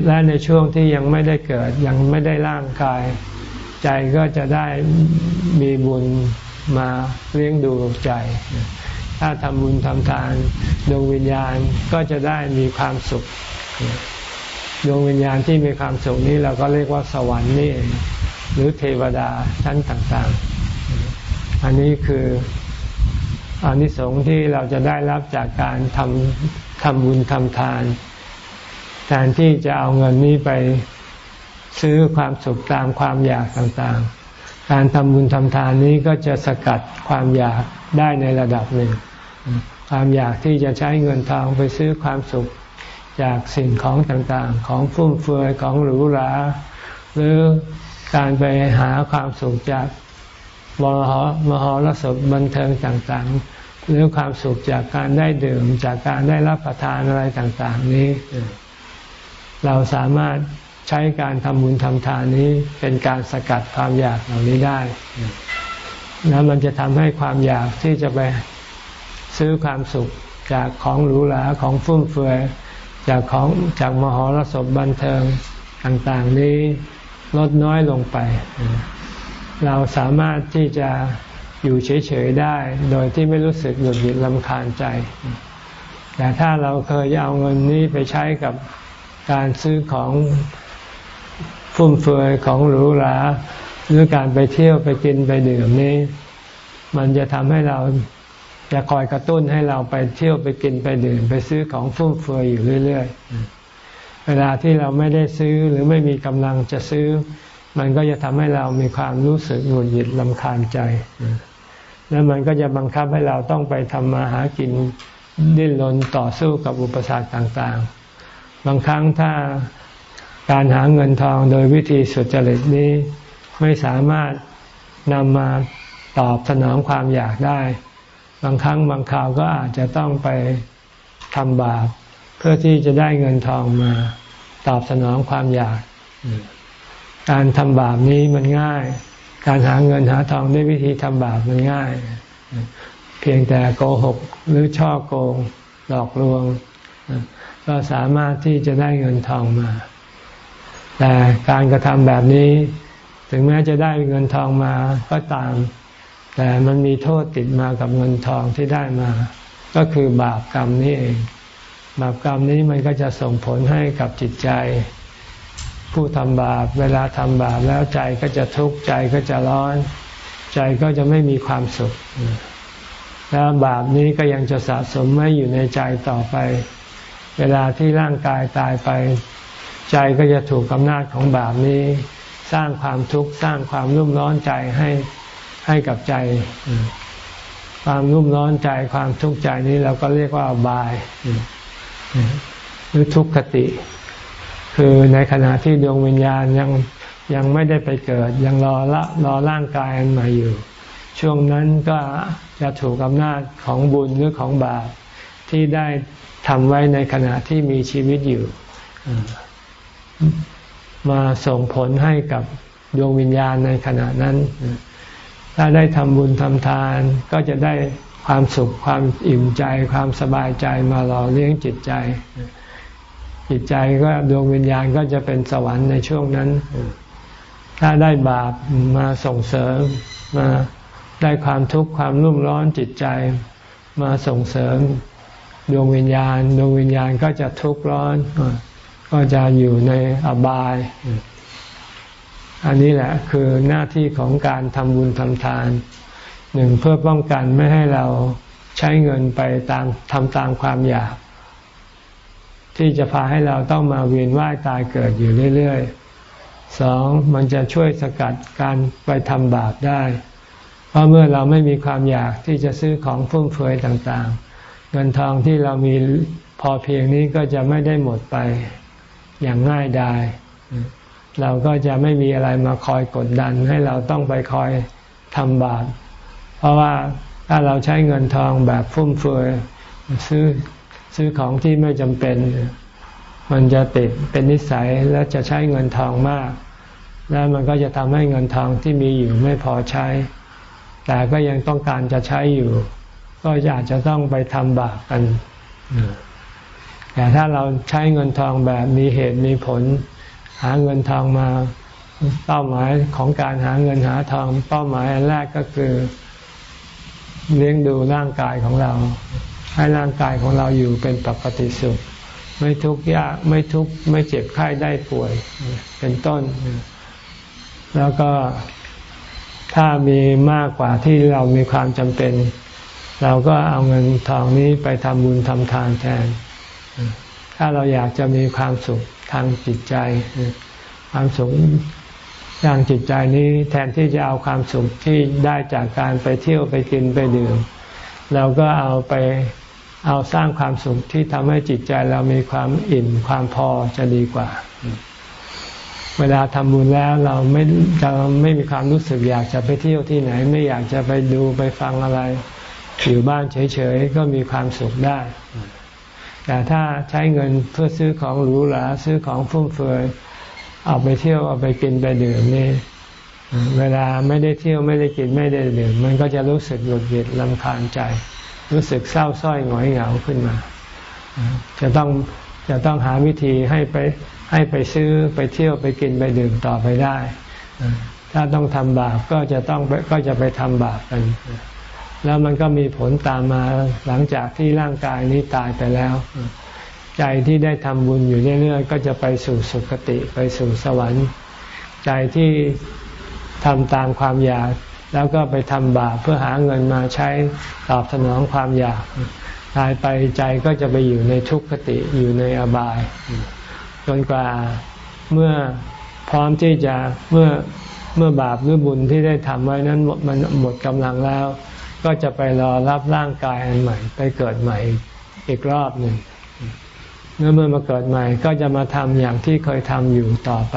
และในช่วงที่ยังไม่ได้เกิดยังไม่ได้ร่างกาย ใจก็จะได้มีบุญมาเลี้ยงดูใจ ถ้าทำบุญทำทานดวงวิญญาณก็จะได้มีความสุข ดวงวิญญาณที่มีความสุขนี้เราก็เรียกว่าสวรรค์นี่หรือเทวดาชั้นต่างๆ อันนี้คืออานิสงส์ที่เราจะได้รับจากการทำทำบุญทำทานแทนที่จะเอาเงินนี้ไป ซื้อความสุขตามความอยากต่างๆ การทำบุญทำทานนี้ก็จะสกัดความอยากได้ในระดับหนึ่ง ความอยากที่จะใช้เงินทองไปซื้อความสุข จากสิ่งของต่างๆ ของฟุ่มเฟือยของหรูหราหรือการไปหาความสุขจากมหมหรสพบันเทิงต่างๆ หรือความสุขจากการได้ดื่มจากการได้รับประทานอะไรต่างๆ นี้ เราสามารถ ใช้การทำบุญทำทานนี้เป็นการสกัดความอยากเหล่านี้ได้แล้วมันจะทำให้ความอยากที่จะไปซื้อความสุขจากของหรูหราของฟุ่มเฟือยจากของจากมหรสพบันเทิงต่างๆนี้ลดน้อยลงไป เราสามารถที่จะอยู่เฉยๆได้ โดยที่ไม่รู้สึกหงุดหงิดลำคาญใจ แต่ถ้าเราเคยเอาเงินนี้ไปใช้กับการซื้อของ ฟุ่มเฟือยของหรูหราหรือการไปเที่ยวไปกินไปดื่มนี้ มันจะทำให้เราจะคอยกระตุ้นให้เราไปเที่ยวไปกินไปดื่ม ไปซื้อของฟุ่มเฟือยอยู่เรื่อย ๆ เวลาที่เราไม่ได้ซื้อหรือไม่มีกำลังจะซื้อ มันก็จะทำให้เรามีความรู้สึกหงุดหงิดลำคาญใจ แล้วมันก็จะบังคับให้เราต้องไปทำมาหากินดิ้นรนต่อสู้กับอุปสรรคต่างๆ บางครั้งถ้า การหาเงินทองโดยวิธีสุจริตนี้ไม่สามารถนำมาตอบสนองความอยากได้ บางครั้งบางคราวก็อาจจะต้องไปทำบาปเพื่อที่จะได้เงินทองมาตอบสนองความอยาก การทำบาปนี้มันง่าย การหาเงินหาทองด้วยวิธีทำบาปมันง่าย เพียงแต่โกหกหรือช่อโกงหลอกลวง ก็สามารถที่จะได้เงินทองมา แต่การกระทำแบบนี้ ถึงแม้จะได้เงินทองมาก็ตาม แต่มันมีโทษติดมากับเงินทองที่ได้มา ก็คือบาปกรรมนี่เองบาปกรรมนี้มันก็จะส่งผลให้กับจิตใจ ผู้ทำบาปเวลาทำบาปแล้วใจก็จะทุกข์ใจก็จะร้อน ใจก็จะไม่มีความสุขแล้วบาปนี้ก็ยังจะสะสมไม่อยู่ในใจต่อไป เวลาที่ร่างกายตายไป ใจก็จะถูกอำนาจของบาปนี้ สร้างความทุกข์สร้างความรุ่มร้อนใจให้ให้กับใจ ความรุ่มร้อนใจความทุกข์ใจนี้เราก็เรียกว่าบาย หรือทุกขติ คือในขณะที่ดวงวิญญาณยังยังไม่ได้ไปเกิด ยังรอละรอร่างกายอันใหม่อยู่ ช่วงนั้นก็จะถูกอำนาจของบุญหรือของบาปที่ได้ทำไว้ในขณะที่มีชีวิตอยู่ มาส่งผลให้กับดวงวิญญาณในขณะนั้น ถ้าได้ทำบุญทำทานก็จะได้ความสุขความอิ่มใจ ความสบายใจมาหล่อเลี้ยงจิตใจ จิตใจก็ดวงวิญญาณก็จะเป็นสวรรค์ในช่วงนั้น ถ้าได้บาปมาส่งเสริมมาได้ความทุกข์ความรุ่มร้อนจิตใจมาส่งเสริม ดวงวิญญาณ ดวงวิญญาณก็จะทุกข์ร้อน ก็จะอยู่ในอบาย อันนี้แหละคือหน้าที่ของการทำบุญทำทานหนึ่งเพื่อป้องกันไม่ให้เราใช้เงินไปตามทำตามความอยาก ที่จะพาให้เราต้องมาเวียนว่ายตายเกิดอยู่เรื่อยๆสองมันจะช่วยสกัดการไปทำบาปได้ เพราะเมื่อเราไม่มีความอยากที่จะซื้อของฟุ่มเฟือยต่างๆ เงินทองที่เรามีพอเพียงนี้ก็จะไม่ได้หมดไป อย่างง่ายดาย เราก็จะไม่มีอะไรมาคอยกดดันให้เราต้องไปคอยทำบาป เพราะว่าถ้าเราใช้เงินทองแบบฟุ่มเฟือยซื้อซื้อของที่ไม่จำเป็น มันจะติดเป็นนิสัยแล้วจะใช้เงินทองมาก แล้วมันก็จะทำให้เงินทองที่มีอยู่ไม่พอใช้ แต่ก็ยังต้องการจะใช้อยู่ ก็อยากจะต้องไปทำบาปกัน แต่ถ้าเราใช้เงินทองแบบมีเหตุมีผล หาเงินทองมาเป้าหมายของการหาเงินหาทอง เป้าหมายแรกก็คือ เลี้ยงดูร่างกายของเรา ให้ร่างกายของเราอยู่เป็นปกติสุข ไม่ทุกข์ยากไม่ทุกข์ไม่เจ็บไข้ได้ป่วย เป็นต้น แล้วก็ถ้ามีมากกว่าที่เรามีความจำเป็น เราก็เอาเงินทองนี้ไปทำบุญทำทานแทน ถ้าเราอยากจะมีความสุขทางจิตใจ ความสุขทางจิตใจนี้แทนที่จะเอาความสุขที่ได้จากการไปเที่ยวไปกินไปดื่มเราก็เอาไปเอาสร้างความสุขที่ทำให้จิตใจเรามีความอิ่มความพอจะดีกว่า เวลาทำบุญแล้วเราไม่จะไม่มีความรู้สึกอยากจะไปเที่ยวที่ไหน ไม่อยากจะไปดูไปฟังอะไร อยู่บ้านเฉยๆก็มีความสุขได้ แต่ถ้าใช้เงินเพื่อซื้อของหรูหราซื้อของฟุ่มเฟือยเอาไปเที่ยวเอาไปกินไปดื่มนี่เวลาไม่ได้เที่ยวไม่ได้กินไม่ได้ดื่ม มันก็จะรู้สึกหงุดหงิดลำคาญใจ รู้สึกเศร้าส้อยหงอยเหงาขึ้นมา จะต้องจะต้องหาวิธีให้ไปให้ไปซื้อไปเที่ยวไปกินไปดื่มต่อไปได้ ถ้าต้องทำบาปก็จะต้องก็จะไปทำบาปกัน แล้วมันก็มีผลตามมาหลังจากที่ร่างกายนี้ตายไปแล้ว ใจที่ได้ทำบุญอยู่เรื่อยๆก็จะไปสู่สุคติไปสู่สวรรค์ ใจที่ทำตามความอยาก แล้วก็ไปทำบาปเพื่อหาเงินมาใช้ตอบสนองความอยาก ตายไปใจก็จะไปอยู่ในทุกขติอยู่ในอบาย จนกว่าเมื่อพร้อมที่จะเมื่อเมื่อบาปหรือบุญที่ได้ทำไว้นั้นมันหมดกำลังแล้ว ก็จะไปรอรับร่างกายอันใหม่ ไปเกิดใหม่อีกรอบหนึ่งเมื่อเมื่อมาเกิดใหม่ก็จะมาทำอย่างที่เคยทำอยู่ต่อไป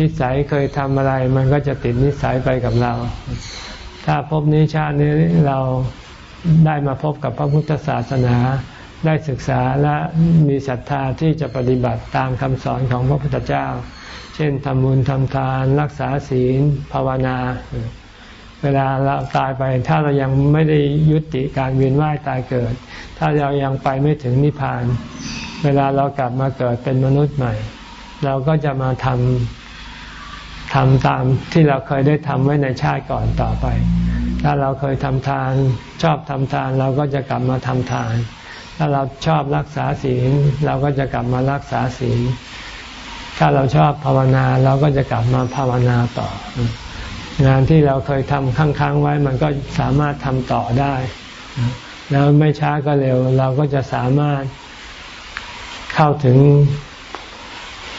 นิสัยเคยทำอะไร มันก็จะติดนิสัยไปกับเรา ถ้าพบนิชาตินี้เราได้มาพบกับพระพุทธศาสนา ได้ศึกษาและมีศรัทธาที่จะปฏิบัติตามคำสอนของพระพุทธเจ้า เช่นทำบุญทำทาน รักษาศีลภาวนา เวลาเราตายไป ถ้าเรายังไม่ได้ยุติการเวียนว่ายตายเกิด ถ้าเรายังไปไม่ถึงนิพพาน เวลาเรากลับมาเกิดเป็นมนุษย์ใหม่ เราก็จะมาทำทำตามที่เราเคยได้ทำไว้ในชาติก่อนต่อไป ถ้าเราเคยทำทานชอบทำทาน เราก็จะกลับมาทำทาน ถ้าเราชอบรักษาศีลเราก็จะกลับมารักษาศีลถ้าเราชอบภาวนาเราก็จะกลับมาภาวนาต่อ งานที่เราเคยทำค้างๆไว้มันก็สามารถทำต่อได้ แล้วไม่ช้าก็เร็ว เราก็จะสามารถเข้าถึง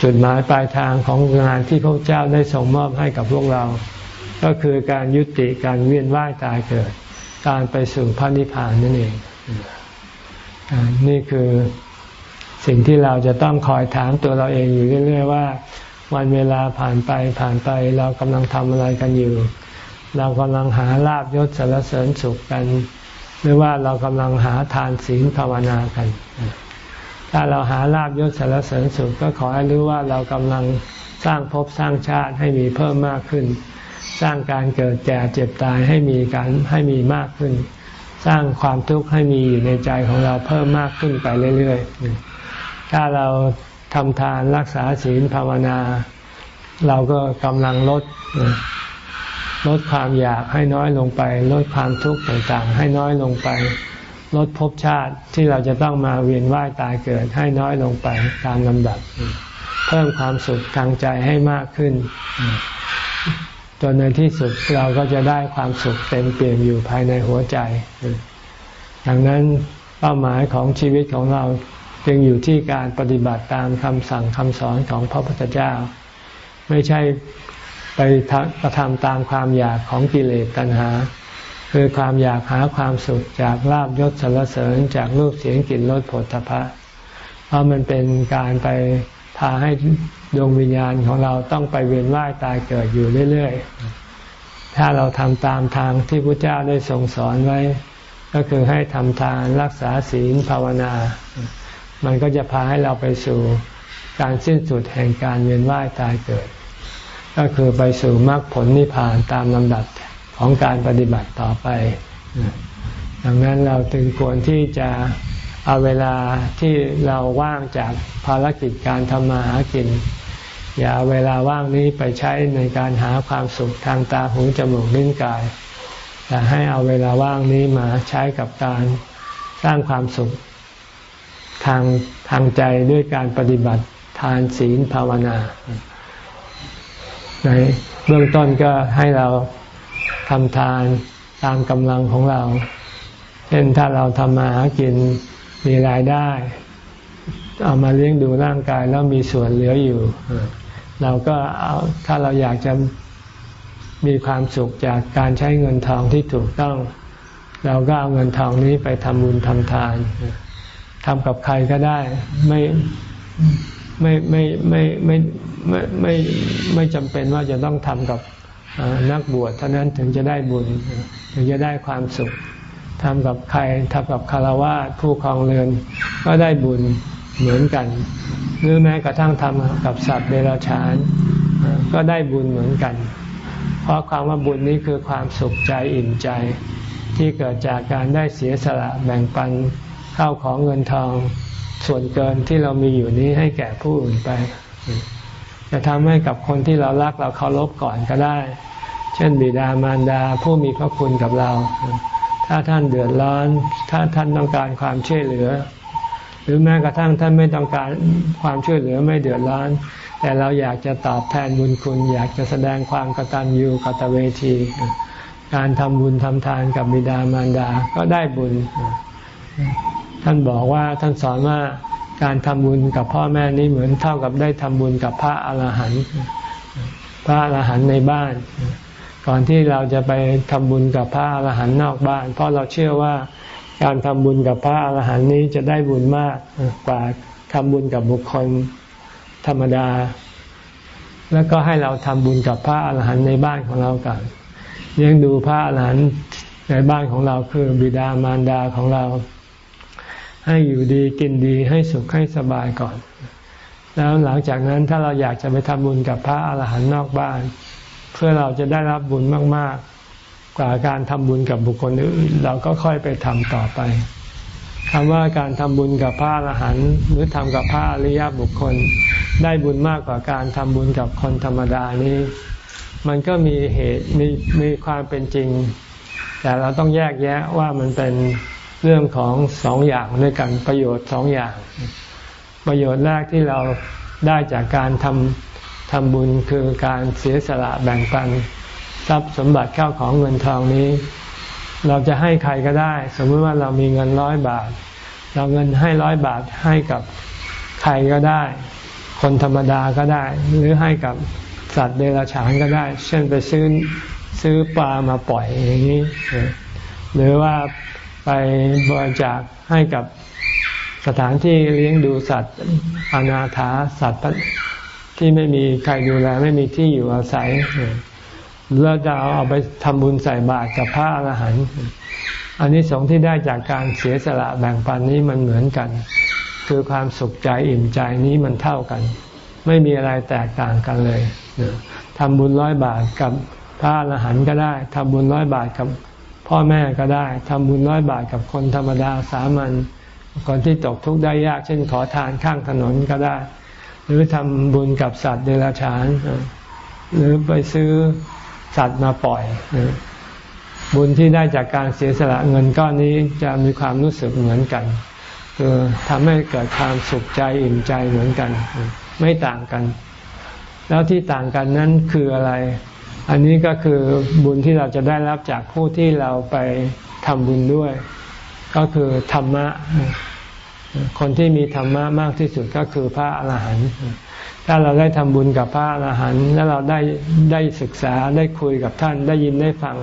จุดหมายปลายทางของงานที่พระเจ้าได้ส่งมอบให้กับพวกเรา ก็คือการยุติการเวียนว่ายตายเกิด การไปสู่พระนิพพานนั่นเอง นี่คือสิ่งที่เราจะต้องคอยถามตัวเราเองอยู่เรื่อย ๆ ว่า วันเวลาผ่านไปผ่านไปเรากำลังทำอะไรกันอยู่ เรากำลังหาลาบยศสารเสริญสุขกัน หรือว่าเรากำลังหาทานศีลภาวนากัน ถ้าเราหาลาบยศสารเสริญสุขก็ขอให้รู้ว่าเรากำลังสร้างภพสร้างชาติให้มีเพิ่มมากขึ้น สร้างการเกิดแก่เจ็บตายให้มีการให้มีมากขึ้น สร้างความทุกข์ให้มีอยู่ในใจของเราเพิ่มมากขึ้นไปเรื่อย ๆ ถ้าเรา ทำทานรักษาศีลภาวนา เราก็กำลังลดลดความอยากให้น้อยลงไป ลดความทุกข์ต่างๆ ให้น้อยลงไป ลดภพชาติที่เราจะต้องมาเวียนว่ายตายเกิดให้น้อยลงไปตามลำดับ เพิ่มความสุขทางใจให้มากขึ้น จนในที่สุดเราก็จะได้ความสุขเต็มเปี่ยมอยู่ภายในหัวใจ ดังนั้นเป้าหมายของชีวิตของเรา จึงอยู่ที่การปฏิบัติตามคำสั่งคำสอนของพระพุทธเจ้า ไม่ใช่ไปกระทำตามความอยากของกิเลสตัณหา คือความอยากหาความสุขจากลาบยศสรรเสริญจากรูปเสียงกลิ่นรสผลตภะเพราะมันเป็นการไปพาให้ดวงวิญญาณของเราต้องไปเวียนว่ายตายเกิดอยู่เรื่อยๆ ถ้าเราทำตามทางที่พระเจ้าได้ทรงสอนไว้ ก็คือให้ทำทานรักษาศีลภาวนา มันก็จะพาให้เราไปสู่การสิ้นสุดแห่งการเวียนว่ายตายเกิด ก็คือไปสู่มรรคผลนิพพานตามลำดับของการปฏิบัติต่อไป ดังนั้นเราจึงควรที่จะเอาเวลาที่เราว่างจากภารกิจการทำมาหากิน อย่าเวลาว่างนี้ไปใช้ในการหาความสุขทางตาหูจมูกลิ้นกาย แต่ให้เอาเวลาว่างนี้มาใช้กับการสร้างความสุข ทางทางใจด้วยการปฏิบัติทานศีลภาวนาในเบื้องต้นก็ให้เราทำทานตามกำลังของเรา เช่นถ้าเราทำมาหากินมีรายได้ เอามาเลี้ยงดูร่างกายแล้วมีส่วนเหลืออยู่ เราก็เอาถ้าเราอยากจะมีความสุขจากการใช้เงินทองที่ถูกต้อง เราก็เอาเงินทองนี้ไปทำบุญทำทาน ทำกับใครก็ได้ ไม่ไม่ไม่ไม่ไม่ไม่ไม่ไม่จำเป็นว่าจะต้องทำกับนักบวชเท่านั้นถึงจะได้บุญถึงจะได้ความสุขทำกับใครทำกับคารวะผู้ครองเรือน ก็ได้บุญเหมือนกัน หรือแม้กระทั่งทำกับสัตว์เดรัจฉานก็ได้บุญเหมือนกัน เพราะความว่าบุญนี้คือความสุขใจอิ่มใจ ที่เกิดจากการได้เสียสละแบ่งปัน ข้าของเงินทองส่วนเกินที่เรามีอยู่นี้ให้แก่ผู้อื่นไป จะทำให้กับคนที่เรารักเราเคารพก่อนก็ได้ เช่นบิดามารดาผู้มีพระคุณกับเรา ถ้าท่านเดือดร้อน ถ้าท่านต้องการความช่วยเหลือ หรือแม้กระทั่งท่านไม่ต้องการความช่วยเหลือไม่เดือดร้อน แต่เราอยากจะตอบแทนบุญคุณ อยากจะแสดงความกตัญญูกตเวที การทำบุญทำทานกับบิดามารดาก็ได้บุญ ท่านบอกว่าท่านสอนว่าการทำบุญกับพ่อแม่นี้เหมือนเท่ากับได้ทำบุญกับพระอาหารหันต์พระอาหารหันต์ในบ้าน ก่อนที่เราจะไปทำบุญกับพระอาหารหันต์นอกบ้าน เพราะเราเชื่อว่าการทำบุญกับพระอาหารหันต์นี้จะได้บุญมากกว่าทำบุญกับบุคคลธรรมดา แล้วก็ให้เราทำบุญกับพระอาหารหันต์ในบ้านของเราก่อนเลี้ยงดูพระอาหารหันต์ในบ้านของเราคือบิดามารดาของเรา ให้อยู่ดีกินดีให้สุขให้สบายก่อน แล้วหลังจากนั้นถ้าเราอยากจะไปทำบุญกับพระอาหารหันต์นอกบ้าน เพื่อเราจะได้รับบุญมาก ๆ กว่าการทำบุญกับบุคคลอื่นเราก็ค่อยไปทำต่อไปคำว่าการทำบุญกับพระอรหันต์หรือทำกับพระอริยบุคคล ได้บุญมากกว่าการทำบุญกับคนธรรมดานี้ มันก็มีเหตุมีมีความเป็นจริง แต่เราต้องแยกแยะว่ามันเป็น เรื่องของสองอย่างด้วยกันประโยชน์สองอย่าง ประโยชน์แรกที่เราได้จากการทำทำบุญคือการเสียสละแบ่งปัน ทรัพย์สมบัติเข้าของเงินทองนี้ เราจะให้ใครก็ได้ สมมติว่าเรามีเงินร้อยบาท เราเงินให้ร้อยบาทให้กับใครก็ได้ คนธรรมดาก็ได้ หรือให้กับสัตว์เดรัจฉานก็ได้ เช่นไปซื้อซื้อปลามาปล่อยอย่างนี้ หรือว่า ไปบริจาคให้กับสถานที่เลี้ยงดูสัตว์อนาถาสัตว์ที่ไม่มีใครดูแลไม่มีที่อยู่อาศัยเราจะเอาไปทำบุญใส่บาตรกับพระอรหันต์อันนี้สงที่ได้จากการเสียสละแบ่งปันนี้มันเหมือนกัน คือความสุขใจอิ่มใจนี้มันเท่ากัน ไม่มีอะไรแตกต่างกันเลยทำบุญร้อยบาทกับพระอรหันต์ก็ได้ทำบุญร้อยบาทกับ พ่อแม่ก็ได้ทำบุญร้อยบาทกับคนธรรมดาสามัญคนที่ตกทุกข์ได้ยากเช่นขอทานข้างถนนก็ได้ หรือทำบุญกับสัตว์เดรัจฉาน หรือไปซื้อสัตว์มาปล่อย บุญที่ได้จากการเสียสละเงินก้อนนี้จะมีความรู้สึกเหมือนกันคือทำให้เกิดความสุขใจอิ่มใจเหมือนกัน ไม่ต่างกัน แล้วที่ต่างกันนั้นคืออะไร อันนี้ก็คือบุญที่เราจะได้รับจากผู้ที่เราไปทำบุญด้วย ก็คือธรรมะ คนที่มีธรรมะมากที่สุดก็คือพระอรหันต์ถ้าเราได้ทำบุญกับพระอรหันต์แล้วเราได้ได้ศึกษาได้คุยกับท่าน ได้ยินได้ฟัง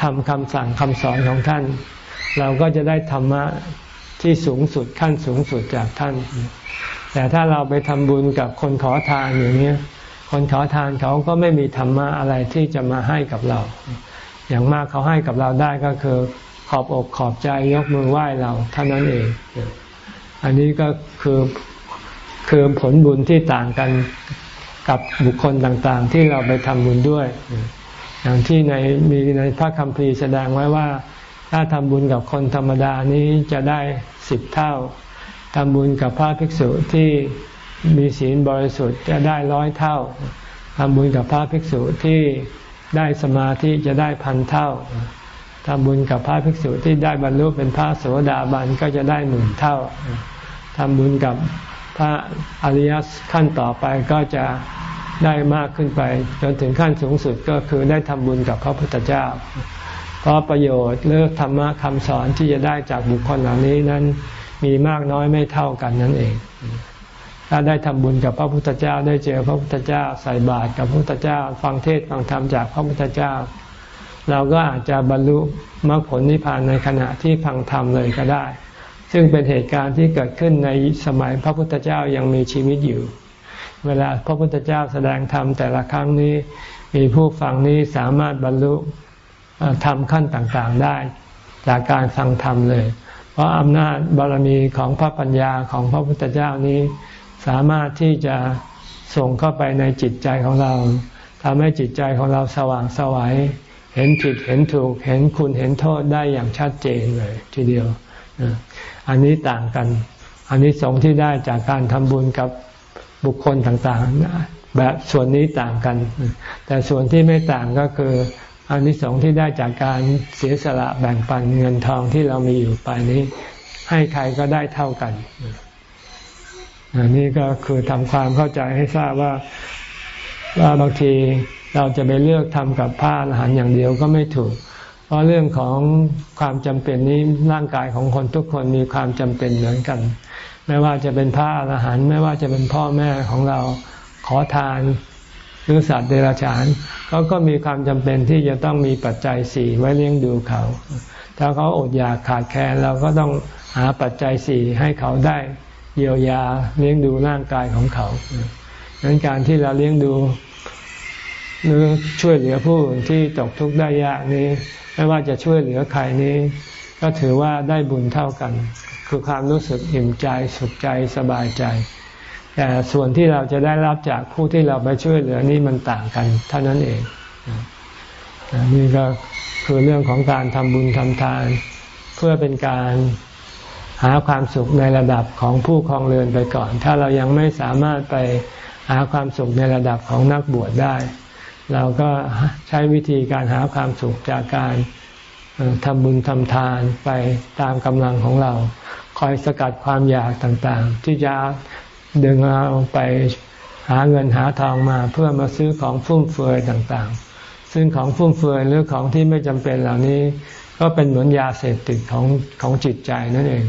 ทำคำสั่งคำสอนของท่าน เราก็จะได้ธรรมะที่สูงสุดขั้นสูงสุดจากท่าน แต่ถ้าเราไปทำบุญกับคนขอทานอย่างนี้ คนขอทานเขาก็ไม่มีธรรมะอะไรที่จะมาให้กับเรา อย่างมากเขาให้กับเราได้ก็คือขอบอกขอบใจยกมือไหว้เราเท่านั้นเอง อันนี้ก็คือคือผลบุญที่ต่างกันกับบุคคลต่างๆ ที่เราไปทำบุญด้วย อย่างที่ในมีในพระคัมภีร์แสดงไว้ว่า ถ้าทำบุญกับคนธรรมดานี้จะได้สิบเท่าทำบุญกับพระภิกษุที่ มีศีลบริสุทธิ์จะได้ร้อยเท่าทำบุญกับพระภิกษุที่ได้สมาธิจะได้พันเท่าทำบุญกับพระภิกษุที่ได้บรรลุเป็นพระโสดาบันก็จะได้หมื่นเท่าทำบุญกับพระอริยขั้นต่อไปก็จะได้มากขึ้นไป จนถึงขั้นสูงสุดก็คือได้ทำบุญกับพระพุทธเจ้า เพราะประโยชน์เลือกธรรมะคำสอนที่จะได้จากบุคคลเหล่านี้นั้นมีมากน้อยไม่เท่ากันนั่นเอง ถ้าได้ทำบุญกับพระพุทธเจ้าได้เจอพระพุทธเจ้าใส่บาตรกับพระพุทธเจ้า ฟังเทศฟังธรรมจากพระพุทธเจ้า เราก็อาจจะบรรลุมรรคผลนิพพานในขณะที่ฟังธรรมเลยก็ได้ ซึ่งเป็นเหตุการณ์ที่เกิดขึ้นในสมัยพระพุทธเจ้ายังมีชีวิตอยู่ เวลาพระพุทธเจ้าแสดงธรรมแต่ละครั้งนี้มีผู้ฟังนี้สามารถบรรลุธรรมขั้นต่างๆได้ จากการฟังธรรมเลย เพราะอำนาจบารมีของพระปัญญาของพระพุทธเจ้านี้ สามารถที่จะส่งเข้าไปในจิตใจของเราทำให้จิตใจของเราสว่างสวัยเห็นผิดเห็นถูก เห็นคุณเห็นโทษได้อย่างชัดเจนเลยทีเดียว อันนี้ต่างกัน อันนี้สงที่ได้จากการทำบุญกับบุคคลต่างๆ แบบส่วนนี้ต่างกัน แต่ส่วนที่ไม่ต่างก็คืออันนี้สงที่ได้จากการเสียสละแบ่งปันเงินทองที่เรามีอยู่ไปนี้ ให้ใครก็ได้เท่ากัน อันนี้ก็คือทำความเข้าใจให้ทราบว่าว่าบางทีเราจะไปเลือกทำกับผ้าอาหารอย่างเดียวก็ไม่ถูก เพราะเรื่องของความจำเป็นนี้ร่างกายของคนทุกคนมีความจำเป็นเหมือนกัน ไม่ว่าจะเป็นผ้าอาหารไม่ว่าจะเป็นพ่อแม่ของเราขอทานหรือสัตว์เดรัจฉานเขาก็มีความจำเป็นที่จะต้องมีปัจจัยสี่ไว้เลี้ยงดูเขา ถ้าเขาอดอยากขาดแคลนเราก็ต้องหาปัจจัยสี่ให้เขาได้ เยียวยาเลี้ยงดูร่างกายของเขาดังนั้นการที่เราเลี้ยงดูหรือช่วยเหลือผู้อื่นที่ตกทุกข์ได้ยากนี้ ไม่ว่าจะช่วยเหลือใครนี้ ก็ถือว่าได้บุญเท่ากัน คือความรู้สึกอิ่มใจสุขใจสบายใจ แต่ส่วนที่เราจะได้รับจากผู้ที่เราไปช่วยเหลือนี่มันต่างกันเท่านั้นเองนี่ก็คือเรื่องของการทำบุญทำทาน เพื่อเป็นการ หาความสุขในระดับของผู้คลองเรือนไปก่อน ถ้าเรายังไม่สามารถไปหาความสุขในระดับของนักบวชได้ เราก็ใช้วิธีการหาความสุขจากการทำบุญทำทานไปตามกำลังของเรา คอยสกัดความอยากต่างๆ ที่จะดึงเราไปหาเงินหาทองมาเพื่อมาซื้อของฟุ่มเฟือยต่างๆ ซึ่งของฟุ่มเฟือยหรือของที่ไม่จำเป็นเหล่านี้ ก็เป็นเหมือนยาเสพติดของของจิตใจนั่นเอง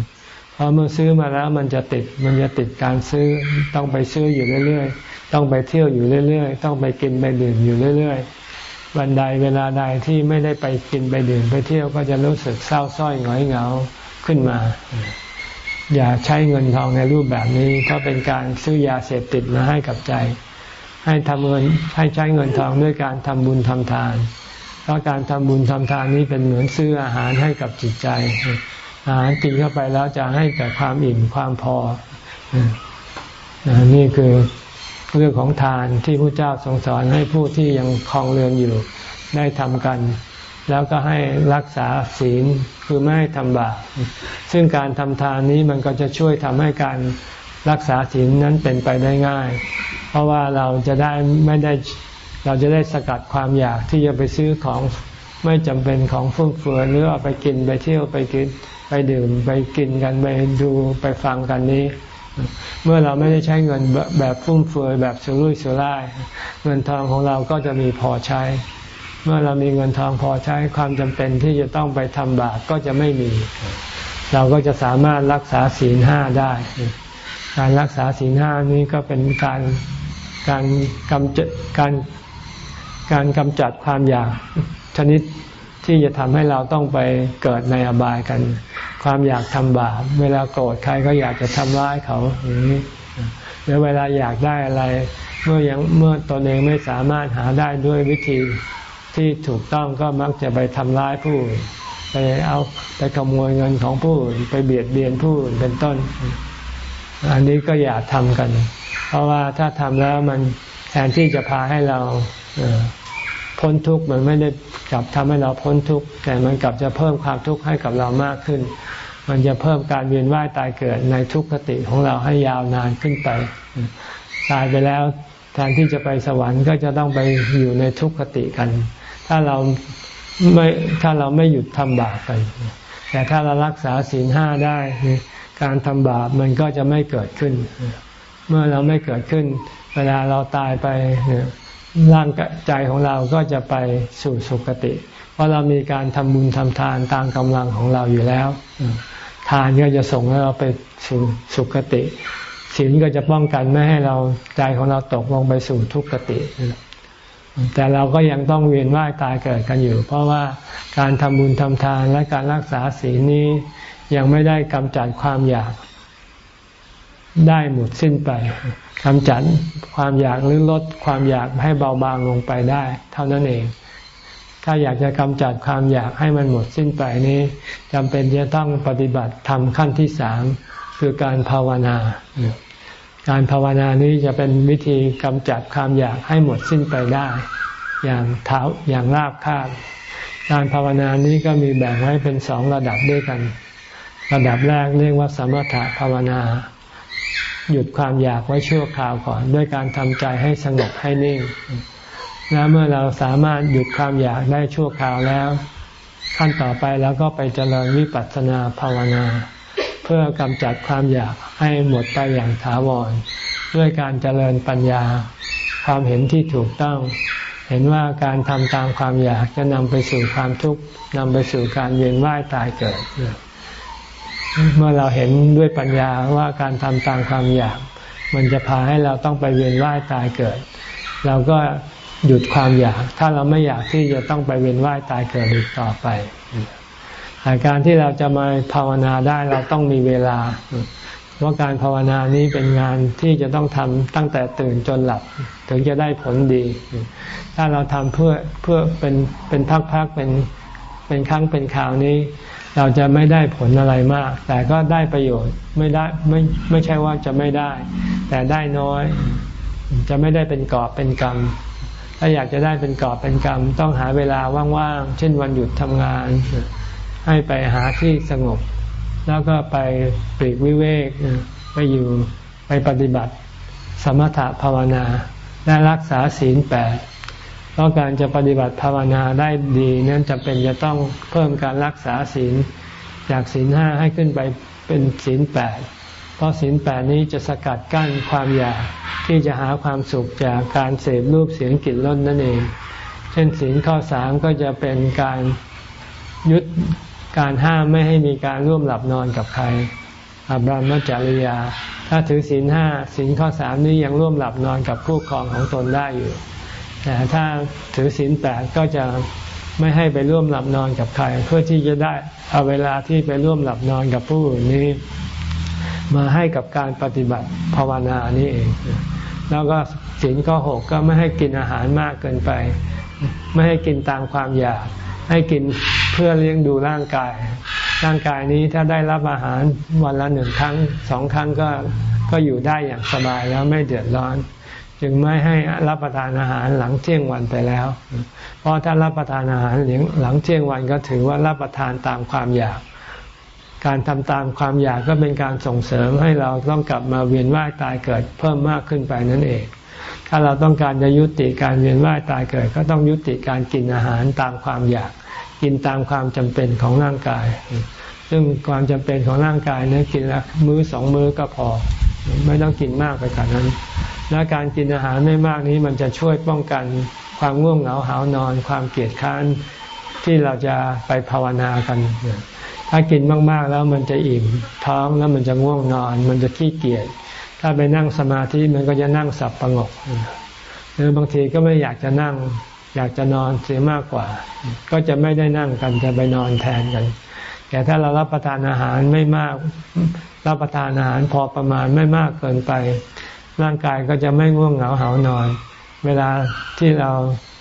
พอเมื่อซื้อมาแล้วมันจะติดมันจะติดการซื้อต้องไปซื้ออยู่เรื่อยๆ ต้องไปเที่ยวอยู่เรื่อยๆ ต้องไปกินไปดื่มอยู่เรื่อยๆ วันใดเวลาใดที่ไม่ได้ไปกินไปดื่มไปเที่ยวก็จะรู้สึกเศร้าส้อยหงอยเหงาขึ้นมา อย่าใช้เงินทองในรูปแบบนี้เพราะเป็นการซื้อยาเสพติดมาให้กับใจ ให้ทำเงินให้ใช้เงินทองด้วยการทำบุญทำทาน เพราะการทำบุญทำทานนี้เป็นเหมือนซื้ออาหารให้กับจิตใจ อาหารกินเข้าไปแล้วจะให้แต่ความอิ่มความพอ นี่คือเรื่องของทานที่พระเจ้าทรงสอนให้ผู้ที่ยังคลองเรือนอยู่ได้ทำกัน แล้วก็ให้รักษาศีลคือไม่ให้ทำบาปซึ่งการทำทานนี้มันก็จะช่วยทำให้การรักษาศีลนั้นเป็นไปได้ง่าย เพราะว่าเราจะได้ไม่ได้เราจะได้สกัดความอยากที่จะไปซื้อของไม่จำเป็นของฟุ่มเฟือยหรือเอาไปกินไปเที่ยวไปกิน ไปดื่มไปกินกันไปดูไปฟังกันนี้ เมื่อเราไม่ได้ใช้เงินแบบฟุ่มเฟือยแบบสุรุ่ยสุร่าย เงินทองของเราก็จะมีพอใช้ เมื่อเรามีเงินทองพอใช้ความจำเป็นที่จะต้องไปทำบาปก็จะไม่มี เราก็จะสามารถรักษาศีลห้าได้ การรักษาศีลห้านี้ก็เป็นการการกำจัดการการกำจัดความอยากชนิด ที่จะทำให้เราต้องไปเกิดในอบายกัน ความอยากทำบาปเวลาโกรธใครก็อยากจะทำร้ายเขาอย่างนี้หรือเวลาอยากได้อะไร เมื่อยังเมื่อตนเองไม่สามารถหาได้ด้วยวิธีที่ถูกต้องก็มักจะไปทำร้ายผู้ไปเอาไปขโมยเงินของผู้ไปเบียดเบียนผู้เป็นต้น อันนี้ก็อย่าทำกัน เพราะว่าถ้าทำแล้วมันแทนที่จะพาให้เรา พ้นทุกข์มันไม่ได้กลับทำให้เราพ้นทุกข์แต่มันกลับจะเพิ่มความทุกข์ให้กับเรามากขึ้น มันจะเพิ่มการเวียนว่ายตายเกิดในทุกขติของเราให้ยาวนานขึ้นไป ตายไปแล้วแทนที่จะไปสวรรค์ก็จะต้องไปอยู่ในทุกขติกัน ถ้าเราไม่ถ้าเราไม่หยุดทำบาปกัน แต่ถ้าเรารักษาศีลห้าได้ การทำบาปมันก็จะไม่เกิดขึ้น เมื่อเราไม่เกิดขึ้น เวลาเราตายไป ร่างใจของเราก็จะไปสู่สุคติ เพราะเรามีการทำบุญทำทานตามกำลังของเราอยู่แล้ว ทานก็จะส่งให้เราไปสู่สุคติศีลก็จะป้องกันไม่ให้เราใจของเราตกลงไปสู่ทุกขติ แต่เราก็ยังต้องเวียนว่ายตายเกิดกันอยู่ เพราะว่าการทำบุญทำทานและการรักษาศีลนี้ยังไม่ได้กำจัดความอยาก ได้หมดสิ้นไปกำจัดความอยากหรือลดความอยากให้เบาบางลงไปได้ เท่านั้นเอง ถ้าอยากจะกำจัดความอยากให้มันหมดสิ้นไปนี้จำเป็นจะต้องปฏิบัติทำขั้นที่สามคือการภาวนา การภาวนานี้จะเป็นวิธีกำจัดความอยากให้หมดสิ้นไปได้ อย่างเท้าอย่างราบคาบการภาวนานี้ก็มีแบ่งไว้เป็นสองระดับด้วยกัน ระดับแรกเรียกว่าสมถะภาวนา หยุดความอยากไว้ชั่วคราวก่อน ด้วยการทำใจให้สงบให้นิ่งแล้วเมื่อเราสามารถหยุดความอยากได้ชั่วคราวแล้ว ขั้นต่อไปแล้วก็ไปเจริญวิปัสสนาภาวนา เพื่อกำจัดความอยากให้หมดไปอย่างถาวร ด้วยการเจริญปัญญา ความเห็นที่ถูกต้อง เห็นว่าการทำตามความอยากจะนำไปสู่ความทุกข์นำไปสู่การเวียนว่ายตายเกิด เมื่อเราเห็นด้วยปัญญาว่าการทำตามความอยาก มันจะพาให้เราต้องไปเวียนว่ายตายเกิด เราก็หยุดความอยาก ถ้าเราไม่อยากที่จะต้องไปเวียนว่ายตายเกิดอีกต่อไปแต่การที่เราจะมาภาวนาได้เราต้องมีเวลาว่าะการภาวนานี้เป็นงานที่จะต้องทำตั้งแต่ตื่นจนหลับ ถึงจะได้ผลดี ถ้าเราทำเพื่อเพื่อเป็นเป็นพักๆเป็นเป็นครั้งเป็นคราวนี้ เราจะไม่ได้ผลอะไรมาก แต่ก็ได้ประโยชน์ไม่ได้ไม่ไม่ใช่ว่าจะไม่ได้ แต่ได้น้อย จะไม่ได้เป็นกอบเป็นกรรมถ้าอยากจะได้เป็นกอบเป็นกรรม ต้องหาเวลาว่างๆ เช่นวันหยุดทำงาน ให้ไปหาที่สงบ แล้วก็ไปปลีกวิเวก ไปอยู่ไปปฏิบัติ สมถะภาวนา และรักษาศีลแปด เพราะการจะปฏิบัติภาวนาได้ดีนั้นจะเป็นจะต้องเพิ่มการรักษาศีลจากศีลห้าให้ขึ้นไปเป็นศีลแปดเพราะศีลแปดนี้จะสกัดกั้นความอยากที่จะหาความสุขจากการเสพรูปเสียงกลิ่นรสนั่นเอง เช่นศีลข้อสามก็จะเป็นการยุดการห้ามไม่ให้มีการร่วมหลับนอนกับใครอบรมจริยา ถ้าถือศีลห้าศีลข้อสามนี้ยังร่วมหลับนอนกับผู้ครองของตนได้อยู่ แต่ถ้าถือศีลแปดก็จะไม่ให้ไปร่วมหลับนอนกับใคร เพื่อที่จะได้เอาเวลาที่ไปร่วมหลับนอนกับผู้อื่นนี้ มาให้กับการปฏิบัติภาวนานี่เอง แล้วก็ศีลข้อหกก็ไม่ให้กินอาหารมากเกินไป ไม่ให้กินตามความอยาก ให้กินเพื่อเลี้ยงดูร่างกาย ร่างกายนี้ถ้าได้รับอาหารวันละหนึ่งครั้งสองครั้งก็ก็อยู่ได้อย่างสบายแล้วไม่เดือดร้อน จึงไม่ให้รับประทานอาหารหลังเที่ยงวันไปแล้ว เพราะถ้ารับประทานอาหารหลังเที่ยงวันก็ถือว่ารับประทานตามความอยาก การทำตามความอยากก็เป็นการส่งเสริมให้เราต้องกลับมาเวียนว่ายตายเกิดเพิ่มมากขึ้นไปนั่นเอง ถ้าเราต้องการจะยุติการเวียนว่ายตายเกิด ก็ต้องยุติการกินอาหารตามความอยาก กินตามความจำเป็นของร่างกาย ซึ่งความจำเป็นของร่างกายเนี่ยกินละมื้อสองมื้อก็พอไม่ต้องกินมากไปกว่านั้น และการกินอาหารไม่มากนี้มันจะช่วยป้องกันความง่วงเหงาหานอน ความเกียดค้านที่เราจะไปภาวนากัน ถ้ากินมากๆแล้วมันจะอิ่มท้องแล้วมันจะง่วงนอน มันจะขี้เกียจถ้าไปนั่งสมาธิมันก็จะนั่งสับประงกหรือบางทีก็ไม่อยากจะนั่ง อยากจะนอนเสียมากกว่า ก็จะไม่ได้นั่งกันจะไปนอนแทนกันแต่ถ้าเรารับประทานอาหารไม่มาก รับประทานอาหารพอประมาณไม่มากเกินไป ร่างกายก็จะไม่ง่วงเหงาเหานอน เวลาที่เรา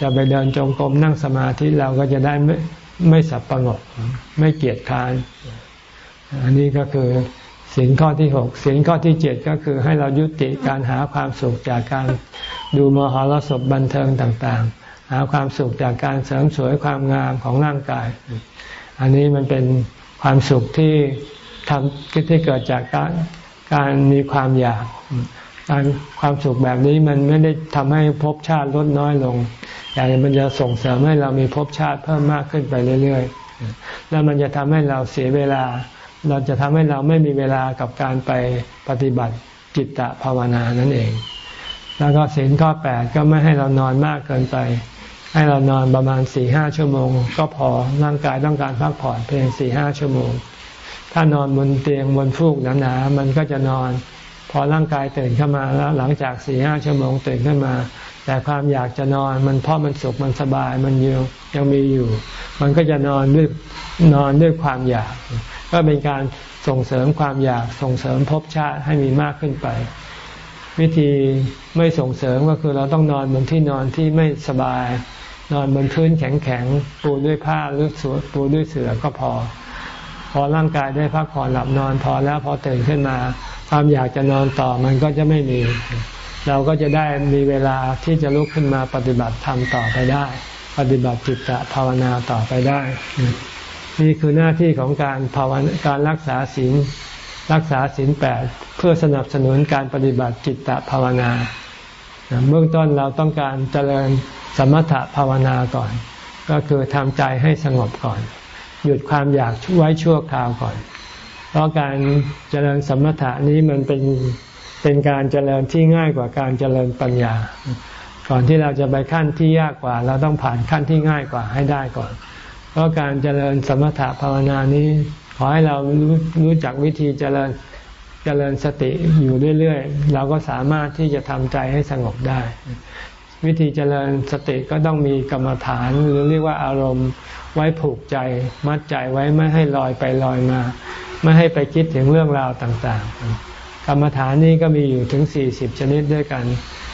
จะไปเดินจงกรมนั่งสมาธิเราก็จะได้ไม่ไม่สับประงกไม่เกียจค้าน อันนี้ก็คือสินข้อที่หกสินข้อที่เจ็ดก็คือให้เรายุติการหาความสุขจากการดูมหรสพบันเทิงต่างๆ หาความสุขจากการเสริมสวยความงามของร่างกาย อันนี้มันเป็นความสุขที่ทำที่เกิดจากการการมีความอยาก การความสุขแบบนี้มันไม่ได้ทำให้ภพชาติลดน้อยลง แต่มันจะส่งเสริมให้เรามีภพชาติเพิ่มมากขึ้นไปเรื่อยๆ แล้วมันจะทำให้เราเสียเวลา เราจะทำให้เราไม่มีเวลากับการไปปฏิบัติจิตตภาวนานั่นเอง แล้วก็ศีลข้อแปดก็ไม่ให้เรานอนมากเกินไป ให้เรานอนประมาณสี่ห้าชั่วโมง ก็พอร่างกายต้องการพักผ่อนเพียงสี่ห้าชั่วโมง ถ้านอนบนเตียงบนฟูกหนาๆมันก็จะนอน อร่างกายตื่นขึ้นมาแล้วหลังจากสี่ห้าชั่วโมงตื่นขึ้นมา แต่ความอยากจะนอนมันเพราะมันสุขมันสบายมันยังยังมีอยู่ มันก็จะนอนด้วยนอนด้วยความอยาก ก็เป็นการส่งเสริมความอยากส่งเสริมภพชาติให้มีมากขึ้นไป วิธีไม่ส่งเสริมก็คือเราต้องนอนบนที่นอนที่ไม่สบาย นอนบนพื้นแข็งๆปูด้วยผ้าหรือสปูด้วยเสื่อก็พอ พอร่างกายได้พักผ่อนหลับนอนพอแล้วพอตื่นขึ้นมา ความอยากจะนอนต่อมันก็จะไม่มี เราก็จะได้มีเวลาที่จะลุกขึ้นมาปฏิบัติธรรมต่อไปได้ ปฏิบัติจิตตภาวนาต่อไปได้ นี่คือหน้าที่ของการภาวนาการรักษาศีลรักษาศีลแปดเพื่อสนับสนุนการปฏิบัติจิตตภาวนาเบื้องต้นเราต้องการเจริญสมถะภาวนาก่อน ก็คือทำใจให้สงบก่อน หยุดความอยากไว้ชั่วคราวก่อน เพราะการเจริญสมถะนี้มันเป็นเป็นการเจริญที่ง่ายกว่าการเจริญปัญญา ก่อนที่เราจะไปขั้นที่ยากกว่า เราต้องผ่านขั้นที่ง่ายกว่าให้ได้ก่อน เพราะการเจริญสมถะภาวนานี้ ขอให้เรารู้รู้จักวิธีเจริญเจริญสติอยู่เรื่อยๆ เราก็สามารถที่จะทำใจให้สงบได้ วิธีเจริญสติก็ต้องมีกรรมฐานหรือเรียกว่าอารมณ์ไว้ผูกใจ มัดใจไว้ไม่ให้ลอยไปลอยมา ไม่ให้ไปคิดถึงเรื่องราวต่างๆ กรรมฐานนี้ก็มีอยู่ถึงสี่สิบชนิดด้วยกัน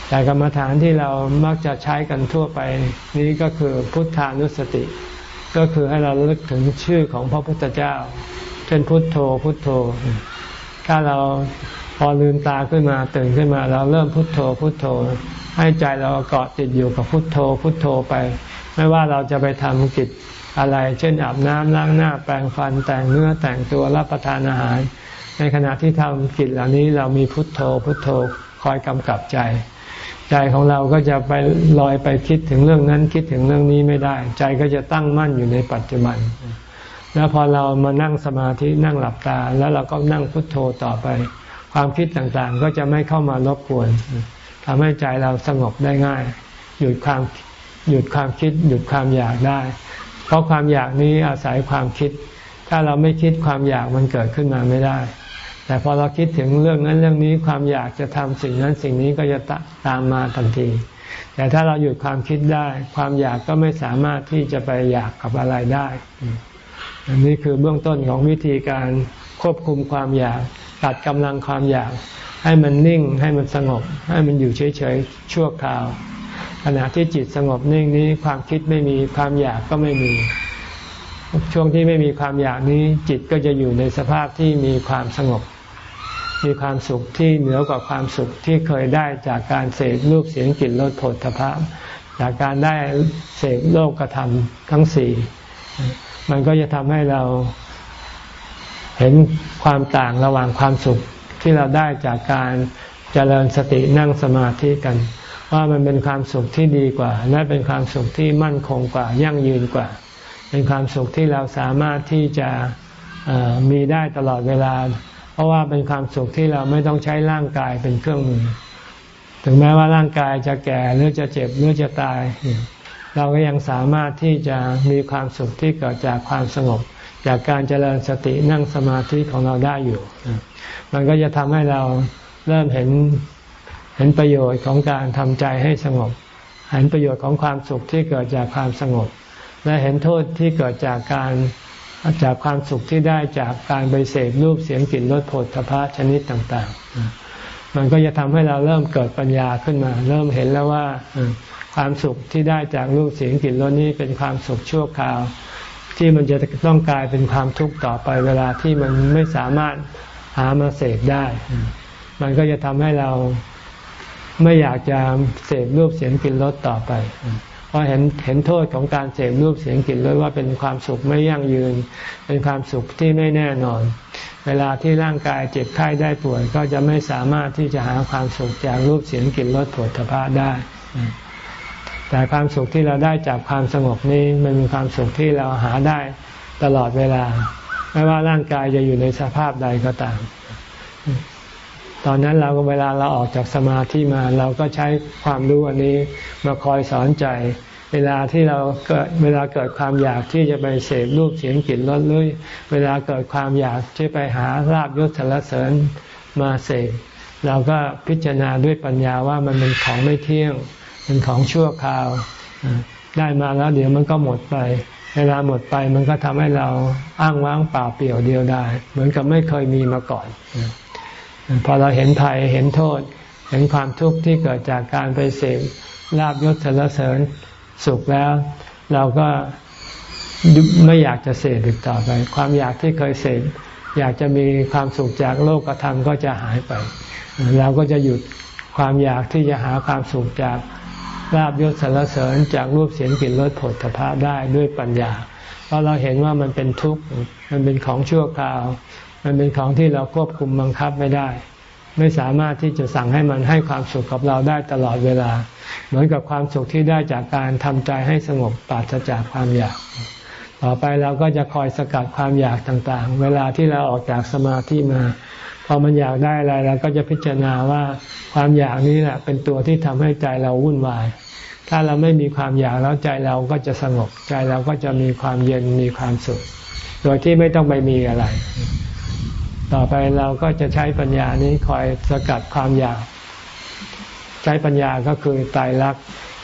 แต่กรรมฐานที่เรามักจะใช้กันทั่วไปนี้ก็คือพุทธานุสติ ก็คือให้เราลึกถึงชื่อของพระพุทธเจ้า เช่นพุทโธพุทโธ ถ้าเราพอลืมตาขึ้นมาตื่นขึ้นมา เราเริ่มพุทโธพุทโธ ให้ใจเราเกาะติดอยู่กับพุทโธพุทโธไป ไม่ว่าเราจะไปทำกิจ อะไร เช่นอาบน้ำล้างหน้าแปรงฟันแต่งเนื้อแต่งตัวรับประทานอาหาร ในขณะที่ทำกิจเหล่านี้เรามีพุทโธพุทโธคอยกำกับใจ ใจของเราก็จะไปลอยไปคิดถึงเรื่องนั้นคิดถึงเรื่องนี้ไม่ได้ ใจก็จะตั้งมั่นอยู่ในปัจจุบัน แล้วพอเรามานั่งสมาธินั่งหลับตา แล้วเราก็นั่งพุทโธต่อไป ความคิดต่างๆก็จะไม่เข้ามารบกวนทำให้ใจเราสงบได้ง่าย หยุดความหยุดความคิดหยุดความอยากได้ เพราะความอยากนี้อาศัยความคิด ถ้าเราไม่คิดความอยากมันเกิดขึ้นมาไม่ได้ แต่พอเราคิดถึงเรื่องนั้นเรื่องนี้ความอยากจะทำสิ่งนั้นสิ่งนี้ก็จะตามมาทันที แต่ถ้าเราหยุดความคิดได้ ความอยากก็ไม่สามารถที่จะไปอยากกับอะไรได้อันนี้คือเบื้องต้นของวิธีการควบคุมความอยากตัดกำลังความอยาก ให้มันนิ่งให้มันสงบ ให้มันอยู่เฉยๆชั่วคราว ขณะที่จิตสงบนิ่งนี้ความคิดไม่มีความอยากก็ไม่มี ช่วงที่ไม่มีความอยากนี้ จิตก็จะอยู่ในสภาพที่มีความสงบ มีความสุขที่เหนือกว่าความสุขที่เคยได้จากการเสพรูปเสียงกลิ่นรสผลทพะจากการได้เสพโลกธรรมทั้งสี่มันก็จะทำให้เราเห็นความต่างระหว่างความสุขที่เราได้จากการเจริญสตินั่งสมาธิกัน ว่ามันเป็นความสุขที่ดีกว่าและเป็นความสุขที่มั่นคงกว่า ยั่งยืนกว่า เป็นความสุขที่เราสามารถที่จะมีได้ตลอดเวลา เพราะว่าเป็นความสุขที่เราไม่ต้องใช้ร่างกายเป็นเครื่องมือ ถึงแม้ว่าร่างกายจะแก่หรือจะเจ็บหรือจะตาย เราก็ยังสามารถที่จะมีความสุขที่เกิดจากความสงบ จากการเจริญสตินั่งสมาธิของเราได้อยู่ มันก็จะทำให้เราเริ่มเห็น ห็นประโยชน์ของการทำใจให้สงบ เห็นประโยชน์ของความสุขที่เกิดจากความสงบ และเห็นโทษที่เกิดจากการจากความสุขที่ได้จากการไปเสพรูปเสียงกลิ่นรสผลทพะชนิดต่าง ๆ มันก็จะทำให้เราเริ่มเกิดปัญญาขึ้นมา เริ่มเห็นแล้วว่าความสุขที่ได้จากรูปเสียงกลิ่นรสนี้เป็นความสุขชั่วคราว ที่มันจะต้องกลายเป็นความทุกข์ต่อไปเวลาที่มันไม่สามารถหามาเสพได้ มันก็จะทำให้เรา ไม่อยากจะเสพรูปเสียงกลิ่นรสต่อไป เพราะเห็นเห็นโทษของการเสพรูปเสียงกลิ่นรสว่าเป็นความสุขไม่ยั่งยืน เป็นความสุขที่ไม่แน่นอน เวลาที่ร่างกายเจ็บไข้ได้ป่วย ก็จะไม่สามารถที่จะหาความสุขจากรูปเสียงกลิ่นรสผลพภะได้ แต่ความสุขที่เราได้จากความสงบนี้มันเป็นความสุขที่เราหาได้ตลอดเวลา ไม่ว่าร่างกายจะอยู่ในสภาพใดก็ตาม ตอนนั้นเราก็เวลาเราออกจากสมาธิมา เราก็ใช้ความรู้อันนี้มาคอยสอนใจ เวลาที่เราเกิดเวลาเกิดความอยากที่จะไปเสพรูปเสียงกลิ่นรสเลยเวลาเกิดความอยากที่ไปหาราบยศสรรเสริญมาเสพเราก็พิจารณาด้วยปัญญาว่ามันเป็นของไม่เที่ยงเป็นของชั่วคราว ได้มาแล้วเดี๋ยวมันก็หมดไป เวลาหมดไปมันก็ทำให้เราอ้างว้างเปล่าเปลี่ยวเดียวได้ เหมือนกับไม่เคยมีมาก่อน พอเราเห็นภัยเห็นโทษ เห็นความทุกข์ที่เกิดจากการไปเสพลาบยศสรรเสริญสุขแล้ว เราก็ไม่อยากจะเสพอีกต่อไป ความอยากที่เคยเสพอยากจะมีความสุขจากโลกธรรมก็จะหายไป เราก็จะหยุดความอยากที่จะหาความสุขจากลาบยศสารเสริญจากรูปเสียงกลิ่นรสผลถภะได้ด้วยปัญญา เพราะเราเห็นว่ามันเป็นทุกข์ มันเป็นของชั่วคราว มันเป็นของที่เราควบคุมบังคับไม่ได้ ไม่สามารถที่จะสั่งให้มันให้ความสุขกับเราได้ตลอดเวลา เหมือนกับความสุขที่ได้จากการทำใจให้สงบปราศจากความอยาก ต่อไปเราก็จะคอยสกัดความอยากต่างๆ เวลาที่เราออกจากสมาธิมาพอมันอยากได้อะไรเราก็จะพิจารณาว่าความอยากนี้แหละเป็นตัวที่ทำให้ใจเราวุ่นวายถ้าเราไม่มีความอยากแล้วใจเราก็จะสงบใจเราก็จะมีความเย็นมีความสุข โดยที่ไม่ต้องไปมีอะไร ต่อไปเราก็จะใช้ปัญญานี้คอยสกัดความอยาก ใช้ปัญญาก็คือตายรัก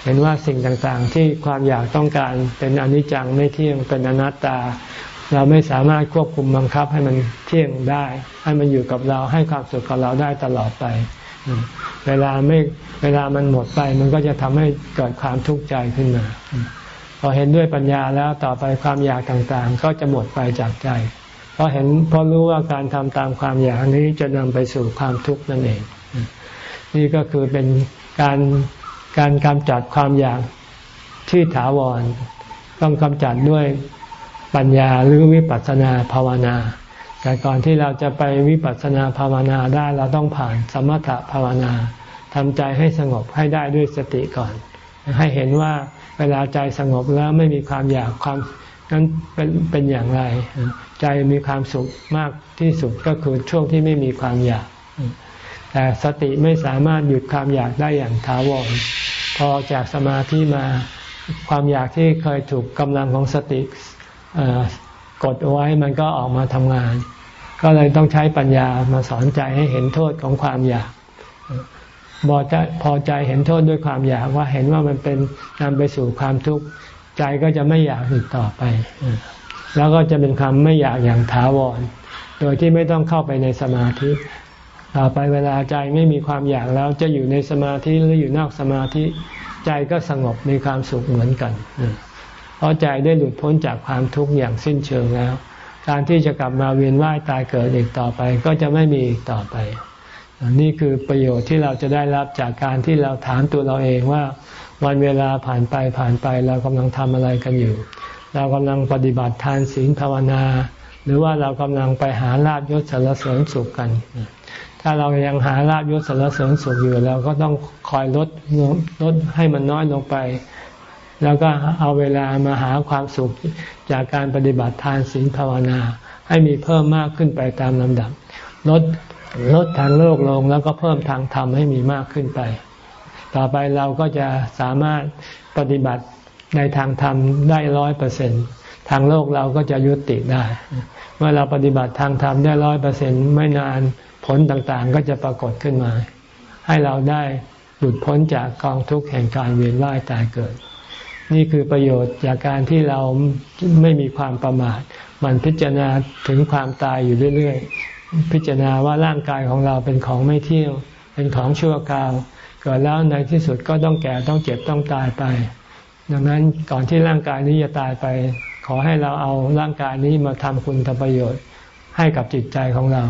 เห็นว่าสิ่งต่างๆ ที่ความอยากต้องการเป็นอนิจจังไม่เที่ยงเป็นอนัตตา เราไม่สามารถควบคุมบังคับให้มันเที่ยงได้ ให้มันอยู่กับเราให้ความสุขกับเราได้ตลอดไป เวลาไม่เวลามันหมดไปมันก็จะทำให้เกิดความทุกข์ใจขึ้นมาพอเห็นด้วยปัญญาแล้วต่อไปความอยากต่างๆ ก็จะหมดไปจากใจ เพราะเห็นเพราะรู้ว่าการทำตามความอยากนี้จะนำไปสู่ความทุกข์นั่นเอง นี่ก็คือเป็นการการกำจัดความอยากที่ถาวร ต้องกำจัดด้วยปัญญาหรือวิปัสสนาภาวนา แต่ก่อนที่เราจะไปวิปัสสนาภาวนาได้เราต้องผ่านสมถะภาวนาทำใจให้สงบให้ได้ด้วยสติก่อน ให้เห็นว่าเวลาใจสงบแล้วไม่มีความอยากความ นั้นเป็นเป็นอย่างไร ใจมีความสุขมากที่สุดก็คือช่วงที่ไม่มีความอยาก แต่สติไม่สามารถหยุดความอยากได้อย่างถาวรพอจากสมาธิมาความอยากที่เคยถูกกำลังของสติกดเอาไว้มันก็ออกมาทำงาน ก็เลยต้องใช้ปัญญามาสอนใจให้เห็นโทษของความอยากพอใจพอใจเห็นโทษด้วยความอยากว่าเห็นว่ามันเป็นนำไปสู่ความทุกข์ ใจก็จะไม่อยากอีกต่อไป แล้วก็จะเป็นความไม่อยากอย่างถาวร โดยที่ไม่ต้องเข้าไปในสมาธิต่อไปเวลาใจไม่มีความอยากแล้วจะอยู่ในสมาธิหรืออยู่นอกสมาธิ ใจก็สงบมีความสุขเหมือนกัน เพราะใจได้หลุดพ้นจากความทุกข์อย่างสิ้นเชิงแล้ว การที่จะกลับมาเวียนว่ายตายเกิดอีกต่อไปก็จะไม่มีอีกต่อไปนี่คือประโยชน์ที่เราจะได้รับจากการที่เราถามตัวเราเองว่า วันเวลาผ่านไปผ่านไปเรากำลังทำอะไรกันอยู่ เรากำลังปฏิบัติทานศีลภาวนา หรือว่าเรากำลังไปหาลาบยศสารเสริญสุขกัน ถ้าเรายังหาลาบยศสารเสริญสุขอยู่เราก็ต้องคอยลดลดให้มันน้อยลงไป แล้วก็เอาเวลามาหาความสุขจากการปฏิบัติทานศีลภาวนา ให้มีเพิ่มมากขึ้นไปตามลำดับ ลดลดทางโลกลงแล้วก็เพิ่มทางธรรมให้มีมากขึ้นไป ต่อไปเราก็จะสามารถปฏิบัติในทางธรรมได้ร้อยเปอร์เซ็นทางโลกเราก็จะยุติได้ เมื่อเราปฏิบัติทางธรรมได้ร้อยเปอร์เซ็นไม่นานผลต่างๆ ก็จะปรากฏขึ้นมา ให้เราได้หลุดพ้นจากกองทุกข์แห่งการเวียนว่ายตายเกิด นี่คือประโยชน์จากการที่เราไม่มีความประมาท มันพิจารณาถึงความตายอยู่เรื่อยๆ พิจารณาว่าร่างกายของเราเป็นของไม่เที่ยงเป็นของชั่วคราว กิดแล้วในที่สุดก็ต้องแก่ต้องเจ็บต้องตายไป ดังนั้นก่อนที่ร่างกายนี้จะตายไป ขอให้เราเอาร่างกายนี้มาทำคุณทำประโยชน์ ให้กับจิตใจของเรา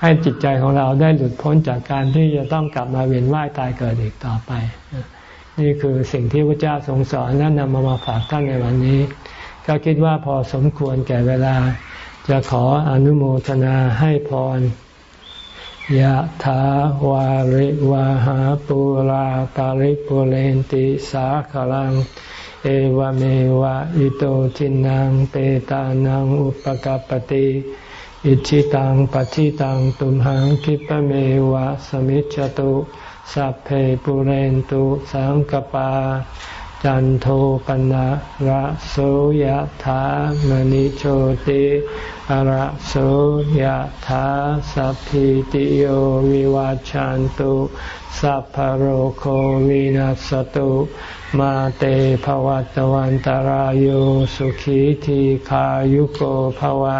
ให้จิตใจของเราได้หลุดพ้นจากการที่จะต้องกลับมาเวียนว่ายตายเกิดอีกต่อไป นี่คือสิ่งที่พระเจ้าทรงสอนและนำมามาฝากท่านในวันนี้ ก็คิดว่าพอสมควรแก่เวลา จะขออนุโมทนาให้พร ยะถาวาริวาหาปุราปาริปุเรนติสาขลัง เอวเมวะอิโตทินังเปตานังอุปกปติอิชิตังปฏิตังตุมหังคิปเมวะสมิจจตุสัพเพปุเรนตุสังกปา จันโทปนะระโสยธามณิโชติระโสยธาสัพพิติโยวิวาจันตุสัพพโรโควินัสตุมาเตภวัตวันตารโยสุขีทีขายุโกภวะ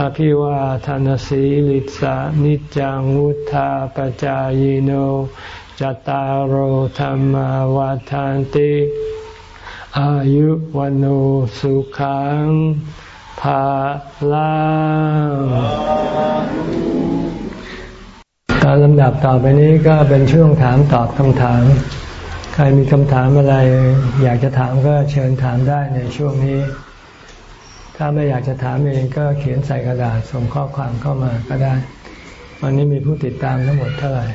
อภิวาทานสีลิสานิจังวุธาปจายโน จตารโหธรรมวาทานติ อายุวันโอสุขังภาลังการลำดับต่อไปนี้ก็เป็นช่วงถามตอบคำถาม ใครมีคำถามอะไร อยากจะถามก็เชิญถามได้ในช่วงนี้ ถ้าไม่อยากจะถามเองก็เขียนใส่กระดาษส่งข้อความเข้ามาก็ได้ วันนี้มีผู้ติดตามทั้งหมดเท่าไหร่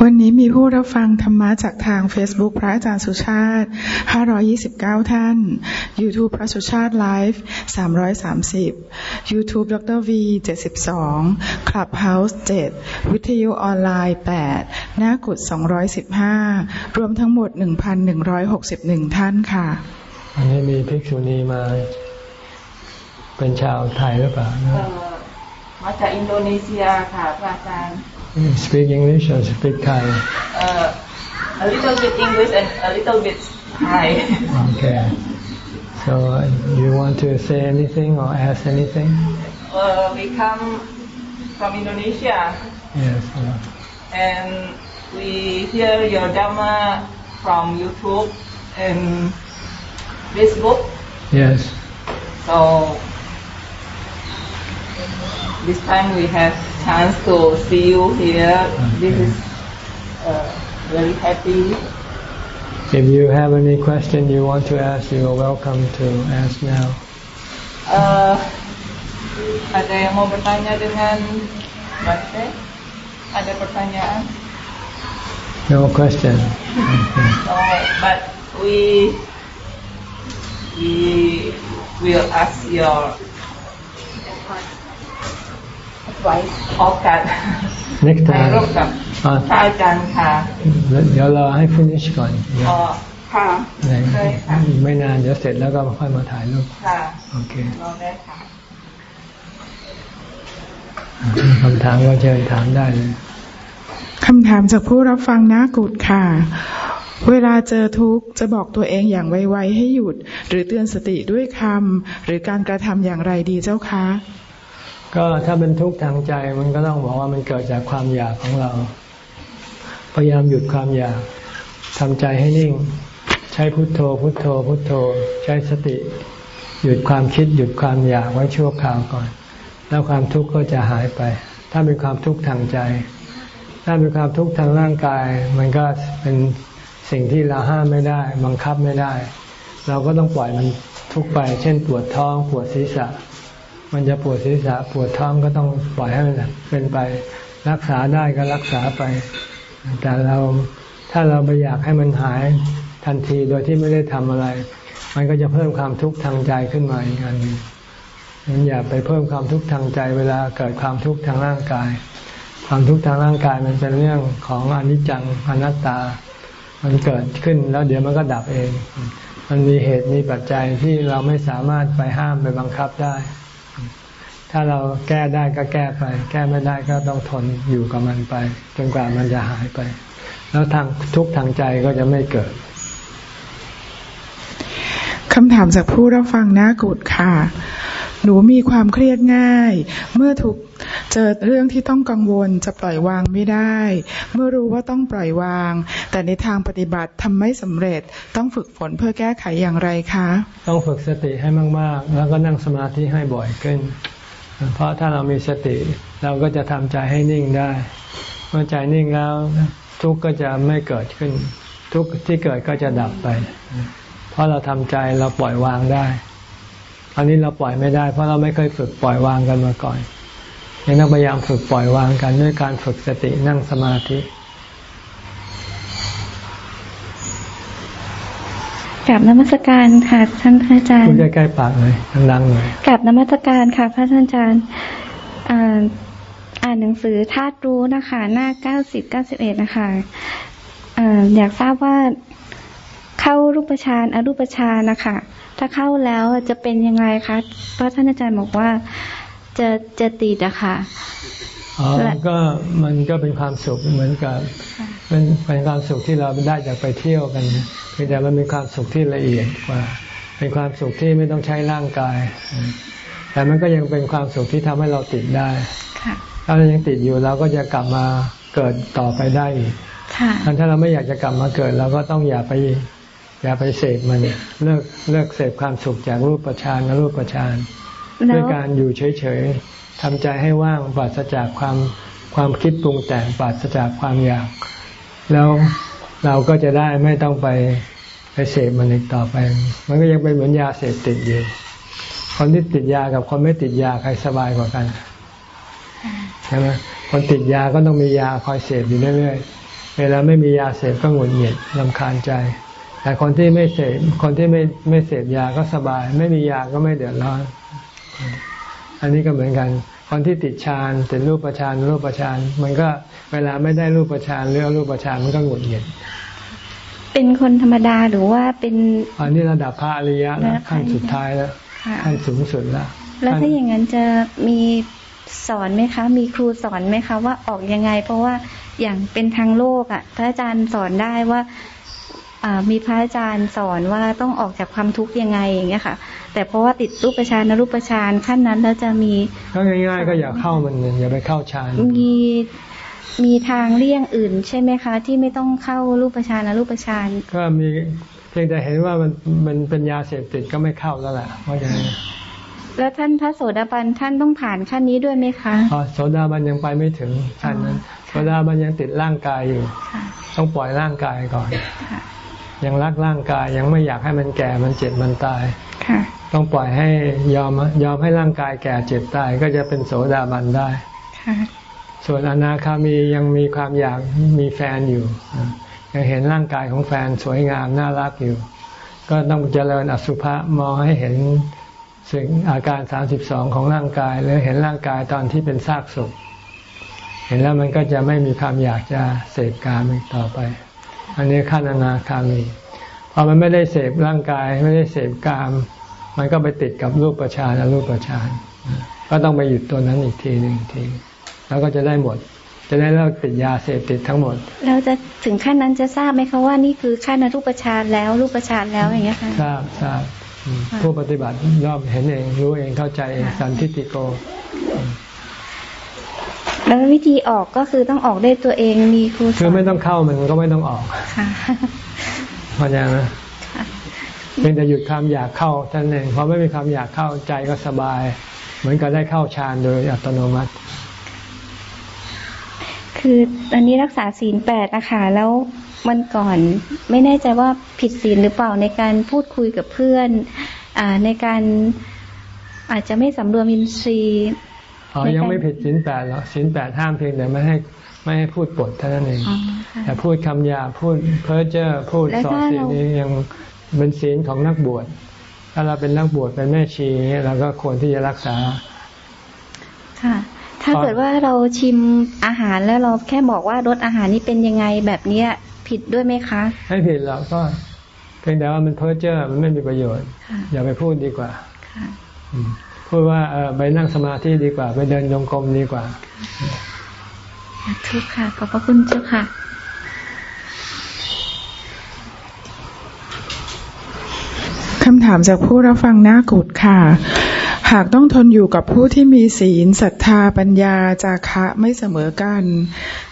วันนี้มีผู้รับฟังธรรมะจากทาง Facebook พระอาจารย์สุชาติ 529 ท่าน YouTube พระสุชาติไลฟ์330 YouTube ดร V 72 Clubhouse 7 วิทยุออนไลน์ 8 หน้ากุด215 รวมทั้งหมด 1,161 ท่านค่ะ
อันนี้มีภิกษุณีมา เป็นชาวไทยหรือเปล่า
มาจากอินโดนีเซียค่ะพระอาจารย์
Speak English or speak Thai?
Uh, a little bit English and a little bit Thai. <laughs>
okay. So, uh, you want to say anything or ask anything?
Uh, we come from Indonesia.
Yes. Uh,
and we hear your Dhamma from YouTube and Facebook.
Yes.
So this time we have chance to see you here. Okay. This is uh, very happy.
If you have any question you want to ask, you are welcome to ask now.
Uh, ada yang mau bertanya dengan Bante? Ada pertanyaan?
No question. Okay.
So, but we we will ask your advice ออกกัน
next time
ร่วมกับพระอาจารย์ค่ะ
เดี๋ยวรอให้ finish ก่อน
อ๋อค่ะ
อีกไม่นานเดี๋ยวเสร็จแล้วก็ค่อยมาถ่ายรูป
ค่ะ
โอเค
รอได้ค่ะ
คำถามก็เชิญถามได้เลย
คำถามจากผู้รับฟังนากุดค่ะ เวลาเจอทุกข์จะบอกตัวเองอย่างไวๆให้หยุด หรือเตือนสติด้วยคำหรือการกระทำอย่างไรดีเจ้าคะ
ก็ถ้าเป็นทุกข์ทางใจมันก็ต้องบอกว่ามันเกิดจากความอยากของเรา พยายามหยุดความอยากทำใจให้นิ่ง ใช้พุทโธ พุทโธ พุทโธ ใช้สติ หยุดความคิดหยุดความอยากไว้ชั่วคราวก่อน แล้วความทุกข์ก็จะหายไป ถ้าเป็นความทุกข์ทางใจ ถ้าเป็นความทุกข์ทางร่างกาย มันก็เป็นสิ่งที่เราห้ามไม่ได้ บังคับไม่ได้ เราก็ต้องปล่อยมันทุกไป เช่นปวดท้องปวดศีรษะ มันจะปวดศีรษะปวดท้องก็ต้องปล่อยให้มันเป็นไป รักษาได้ก็รักษาไป แต่เราถ้าเราไปอยากให้มันหายทันทีโดยที่ไม่ได้ทำอะไร มันก็จะเพิ่มความทุกข์ทางใจขึ้นมาอีกอันนึงนั้นอย่าไปเพิ่มความทุกข์ทางใจเวลาเกิดความทุกข์ทางร่างกาย ความทุกข์ทางร่างกายมันเป็นเรื่องของอนิจจังอนัตตา มันเกิดขึ้นแล้วเดี๋ยวมันก็ดับเอง มันมีเหตุมีปัจจัยที่เราไม่สามารถไปห้ามไปบังคับได้ ถ้าเราแก้ได้ก็แก้ไป แก้ไม่ได้ก็ต้องทนอยู่กับมันไป จนกว่ามันจะหายไป แล้วทางทุกทางใจก็จะไม่เกิด
คำถามจากผู้รับฟังน่ากุดค่ะ หนูมีความเครียดง่าย เมื่อถูกเจอเรื่องที่ต้องกังวลจะปล่อยวางไม่ได้ เมื่อรู้ว่าต้องปล่อยวาง แต่ในทางปฏิบัติทำไม่สำเร็จ ต้องฝึกฝนเพื่อแก้ไขอย่างไรคะ
ต้องฝึกสติให้มาก ๆ แล้วก็นั่งสมาธิให้บ่อยขึ้น เพราะถ้าเรามีสติเราก็จะทำใจให้นิ่งได้ เมื่อใจนิ่งแล้ว ทุกข์ก็จะไม่เกิดขึ้น ทุกข์ที่เกิดก็จะดับไป เพราะเราทำใจเราปล่อยวางได้อันนี้เราปล่อยไม่ได้ เพราะเราไม่เคยฝึกปล่อยวางกันมาก่อนยังต้องพยายามฝึกปล่อยวางกันด้วยการฝึกสตินั่งสมาธิ
กับนมัสการค่ะท่านอาจารย์
พูดใกล้ๆปากเลยดังๆหน่อย
กับนมัสการค่ะ พระอาจารย์อ่านอ่านหนังสือธาตุรู้นะคะ หน้าเก้าสิบเก้าสิบเอ็ดนะคะอ่าอยากทราบว่าเข้ารูปฌานอรูปฌานนะคะถ้าเข้าแล้วจะเป็นยังไงคะเพราะท่านอาจารย์บอกว่าจะจะติดอะค่ะ
อ๋อก็มันก็เป็นความสุขเหมือนกับเป็นเป็นความสุขที่เราได้จากไปเที่ยวกัน เพียงแต่มันเป็นความสุขที่ละเอียดกว่า เป็นความสุขที่ไม่ต้องใช้ร่างกาย แต่มันก็ยังเป็นความสุขที่ทำให้เราติดได้ถ้าเรายังติดอยู่เราก็จะกลับมาเกิดต่อไปได้อีกถ้าเราไม่อยากจะกลับมาเกิดเราก็ต้องอย่าไปอย่าไปเสพมันเลิกเลิกเสพความสุขจากรูปประชานและรูปประชานด้วยการอยู่เฉยๆทำใจให้ว่างปราศจากความความคิดปรุงแต่งปราศจากความอยาก แล้ว เราก็จะได้ไม่ต้องไปไปเสพมันอีกต่อไป มันก็ยังเป็นเหมือนยาเสพติดอยู่คนที่ติดยากับคนไม่ติดยาใครสบายกว่ากันใช่ไหมคนติดยาก็ต้องมียาคอยเสพอยู่เรื่อยๆเวลาไม่มียาเสพก็หงุดหงิดลำคาญใจ แต่คนที่ไม่เสพคนที่ไม่ไม่เสพยาก็สบาย ไม่มียาก็ไม่เดือดร้อนอันนี้ก็เหมือนกัน คนที่ติดฌานติดรูปประชานรูปประชานมันก็เวลาไม่ได้รูปประชานเรื่องรูปประชานมันก็หงุดหงิด
เป็นคนธรรมดาหรือว่าเป็น
อันนี้ระดับพระอริยะแล้วขั้นสุดท้ายแล้ว
ค่ะ
ขั้นสูงสุดแล้ว
แล้วถ้าอย่างนั้นจะมีสอนไหมคะ มีครูสอนไหมคะว่าออกยังไง เพราะว่าอย่างเป็นทางโลกอะ่ะพระอาจารย์สอนได้ว่าอ่ามีพระอาจารย์สอนว่าต้องออกจากความทุกข์ยังไงอย่างเงี้ยค่ะ แต่เพราะว่าติดรูปฌานนรูปฌานขั้นนั้นแล้วจะมี
ก็ง่าย ๆ ก็อย่าเข้ามันเลยอย่าไปเข้าฌาน
มี มีทางเลี่ยงอื่น ใช่ไหมคะ ที่ไม่ต้องเข้ารูปฌานนรูปฌาน
ก็มีเพียงแต่เห็นว่ามันมันเป็นยาเสพติดก็ไม่เข้าแล้วแหละเพราะฉะนั้น
แล้วท่านพระโสดาบันท่านต้องผ่านขั้นนี้ด้วยไหมคะ
พอโสดาบันยังไปไม่ถึงขั้นนั้นโสดาบันยังติดร่างกายอยู่
ค่ะ
ต้องปล่อยร่างกายก่อน
ค่ะ
ยังรักร่างกายยังไม่อยากให้มันแก่มันเจ็บมันตาย
ค่ะ
ต้องปล่อยให้ยอมยอมให้ร่างกายแก่เจ็บตายก็จะเป็นโสดาบันได้
ค่ะ
ส่วนอนาคามียังมีความอยากมีแฟนอยู่ ยังเห็นร่างกายของแฟนสวยงามน่ารักอยู่ ก็ต้องเจริญอสุภะมองให้เห็นสิ่งอาการ32ของร่างกายหรือเห็นร่างกายตอนที่เป็นซากศพเห็นแล้วมันก็จะไม่มีความอยากจะเสพกามอีกต่อไป อันนี้ขั้นอนาคามีพอมันไม่ได้เสพร่างกายไม่ได้เสพกาม มันก็ไปติดกับรูปประชานรูปประชานก็ต้องไปหยุดตัวนั้นอีกทีหนึ่งอีกที แล้วก็จะได้หมด จะได้เลิกติดยาเสพติดทั้งหมด
เราจะถึงขั้นนั้นจะทราบไหมคะว่านี่คือขั้นอรูปฌานแล้วรูปฌานแล้วอย่างเงี้ยค่ะ
ทราบทราบอืมผู้ปฏิบัติย่อมเห็นเองรู้เองเข้าใจเองสันทิติโก
แล้ววิธีออกก็คือต้องออกด้วยตัวเองมีครูส
คือ
อน
ไม่ต้องเข้ามันก็ไม่ต้องออก
ค่ะ
เพราะฉะนั้นเพียงแต่หยุดความอยากเข้าท่านเองพอไม่มีความอยากเข้าใจก็สบาย เหมือนกับได้เข้าฌานโดยอัตโนมัติ
คืออันนี้รักษาศีลแปดนะคะแล้ววันก่อนไม่แน่ใจว่าผิดศีลหรือเปล่าในการพูดคุยกับเพื่อนอ่าในการอาจจะไม่สำรวมอินทรีย์
อ๋อ
ในการ
ยังไม่ผิดศีลแปดหรอกศีลแปดห้ามเพียงแต่ไม่ให้ไม่ให้พูดปดเท่านั้นเอง
อ๋อค่ะ
แต่พูดคำหยาบพูดเพ้อเจ้อพูด
แล้ว
ส่อ
ถ้า
เสีย
เรา
นี้ยังเป็นศีลของนักบวชถ้าเราเป็นนักบวชเป็นแม่ชีอย่างเงี้ยเราก็ควรที่จะรักษา
ค่ะ ถ้า
เพราะ
เกิดว่าเราชิมอาหารแล้วเราแค่บอกว่ารสอาหารนี้เป็นยังไงแบบเนี้ยผิดด้วยไหมคะ
ไม่ผิดหรอกก็เพียงแต่ว่ามันเพ้อเจ้อมันไม่มีประโยชน์
ค่ะ
อย่าไปพูดดีกว่า
ค่ะ
อืมพูดว่าเออไปนั่งสมาธิดีกว่า ไปเดินจงกรมดีกว่า
ทุกค่ะขอบพระคุณเจ้าค่ะ
คำถามจากผู้รับฟังหน้ากุดค่ะ หากต้องทนอยู่กับผู้ที่มีศีลศรัทธาปัญญาจาคะไม่เสมอกัน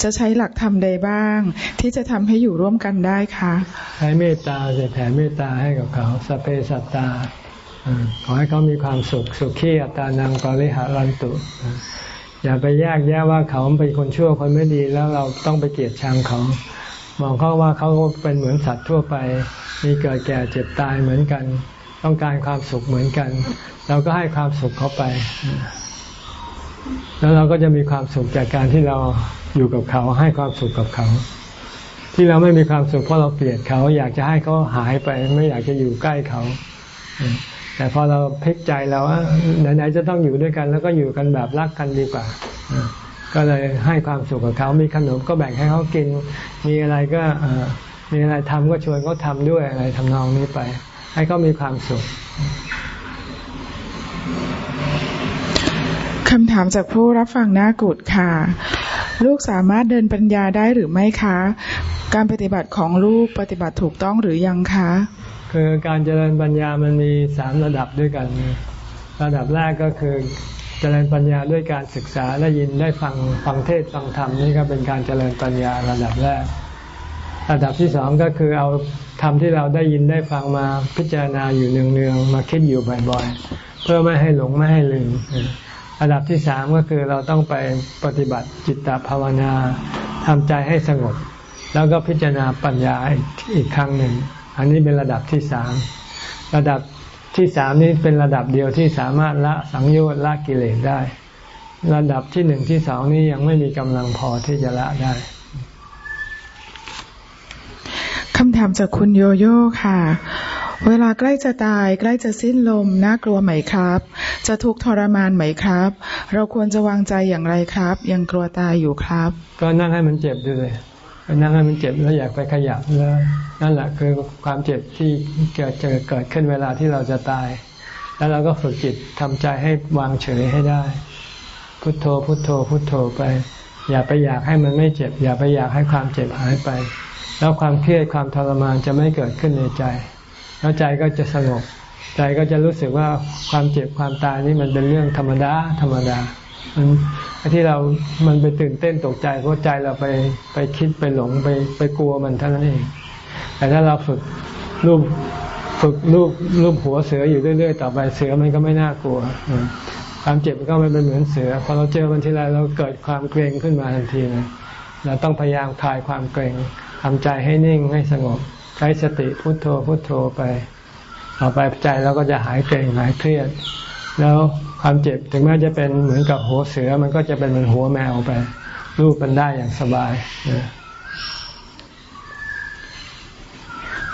จะใช้หลักธรรมใดบ้าง ที่จะทำให้อยู่ร่วมกันได้คะ
ใช้เมตตาจะแผ่เมตตาให้กับเขาสเพสัตตาอขอให้เขามีความสุขสุขีอัตานังปริหารันตุเอ่ออย่าไปแยกแยะว่าเขาเป็นคนชั่วคนไม่ดีแล้วเราต้องไปเกลียดชังเขา มองเขาว่าเขาเป็นเหมือนสัตว์ทั่วไป มีเกิดแก่เจ็บตายเหมือนกัน ต้องการความสุขเหมือนกัน เราก็ให้ความสุขเขาไป แล้วเราก็จะมีความสุขจากการที่เราอยู่กับเขา ให้ความสุขกับเขา ที่เราไม่มีความสุขเพราะเราเกลียดเขา อยากจะให้เขาหายไป ไม่อยากจะอยู่ใกล้เขา แต่พอเราพลิกใจแล้วว่าไหนๆจะต้องอยู่ด้วยกัน แล้วก็อยู่กันแบบรักกันดีกว่าก็เลยให้ความสุขกับเขา มีขนมก็แบ่งให้เขากิน มีอะไรก็มีอะไรทำก็ชวนเขาทำด้วยอะไรทำนองนี้ไป ให้เขามีความสุข
คำถามจากผู้รับฟังหน้ากุดค่ะ ลูกสามารถเดินปัญญาได้หรือไม่คะ การปฏิบัติของลูกปฏิบัติถูกต้องหรือยังคะ
คือการเจริญปัญญามันมีสามระดับด้วยกัน ระดับแรกก็คือเจริญปัญญาด้วยการศึกษาได้ยินได้ฟังฟังเทศน์ฟังธรรมนี่ก็เป็นการเจริญปัญญาระดับแรก ระดับที่สองก็คือเอาธรรมที่เราได้ยินได้ฟังมาพิจารณาอยู่เนืองๆมาคิดอยู่บ่อยๆ เพื่อไม่ให้หลงไม่ให้ลืมระดับที่สามก็คือเราต้องไปปฏิบัติจิตตภาวนาทำใจให้สงบ แล้วก็พิจารณาปัญญาออีกครั้งหนึ่ง อันนี้เป็นระดับที่สามระดับที่สามนี้เป็นระดับเดียวที่สามารถละสังโยชน์ละกิเลสได้ ระดับที่หนึ่งที่สองนี้ยังไม่มีกำลังพอที่จะละได้
คำ ถามจากคุณโยโย่ค่ะ เวลาใกล้จะตาย ใกล้จะสิ้นลมน่ากลัวไหมครับ จะทุกข์ทรมานไหมครับ เราควรจะวางใจอย่างไรครับ ยังกลัวตายอยู่ครับ
ก็นั่งให้มันเจ็บดูเลยนั่งให้มันเจ็บแล้วอยากไปขยับแล้วนั่นแหละคือความเจ็บที่เกิดเจอเกิดขึ้นเวลาที่เราจะตาย แล้วเราก็ฝึกจิตทำใจให้วางเฉยให้ได้ พุทโธพุทโธพุทโธไป อย่าไปอยากให้มันไม่เจ็บ อย่าไปอยากให้ความเจ็บหายไป แล้วความเครียดความทรมานจะไม่เกิดขึ้นในใจ แล้วใจก็จะสงบ ใจก็จะรู้สึกว่าความเจ็บความตายนี่มันเป็นเรื่องธรรมดาธรรมดาที่เรา มันไปตื่นเต้นตกใจเพราะใจเราไปไปคิดไปหลงไปไปกลัวมันเท่านั้นเอง แต่ถ้าเราฝึกรูปฝึกรูปรูปหัวเสืออยู่เรื่อยๆต่อไปเสือมันก็ไม่น่ากลัวความเจ็บก็ไม่เป็นเหมือนเสือพอเราเจอมันทีไรเราเกิดความเกรงขึ้นมาทันทีเราต้องพยายามคลายความเกรง ทำใจให้นิ่งให้สงบ ใช้สติพุโทโธพุโทโธไปต่อไปใจเราก็จะหายเกรงหายเครียด แล้วความเจ็บถึงแม้จะเป็นเหมือนกับหัวเสือมันก็จะเป็นเหมือนหัวแมวไป รูปมันได้อย่างสบาย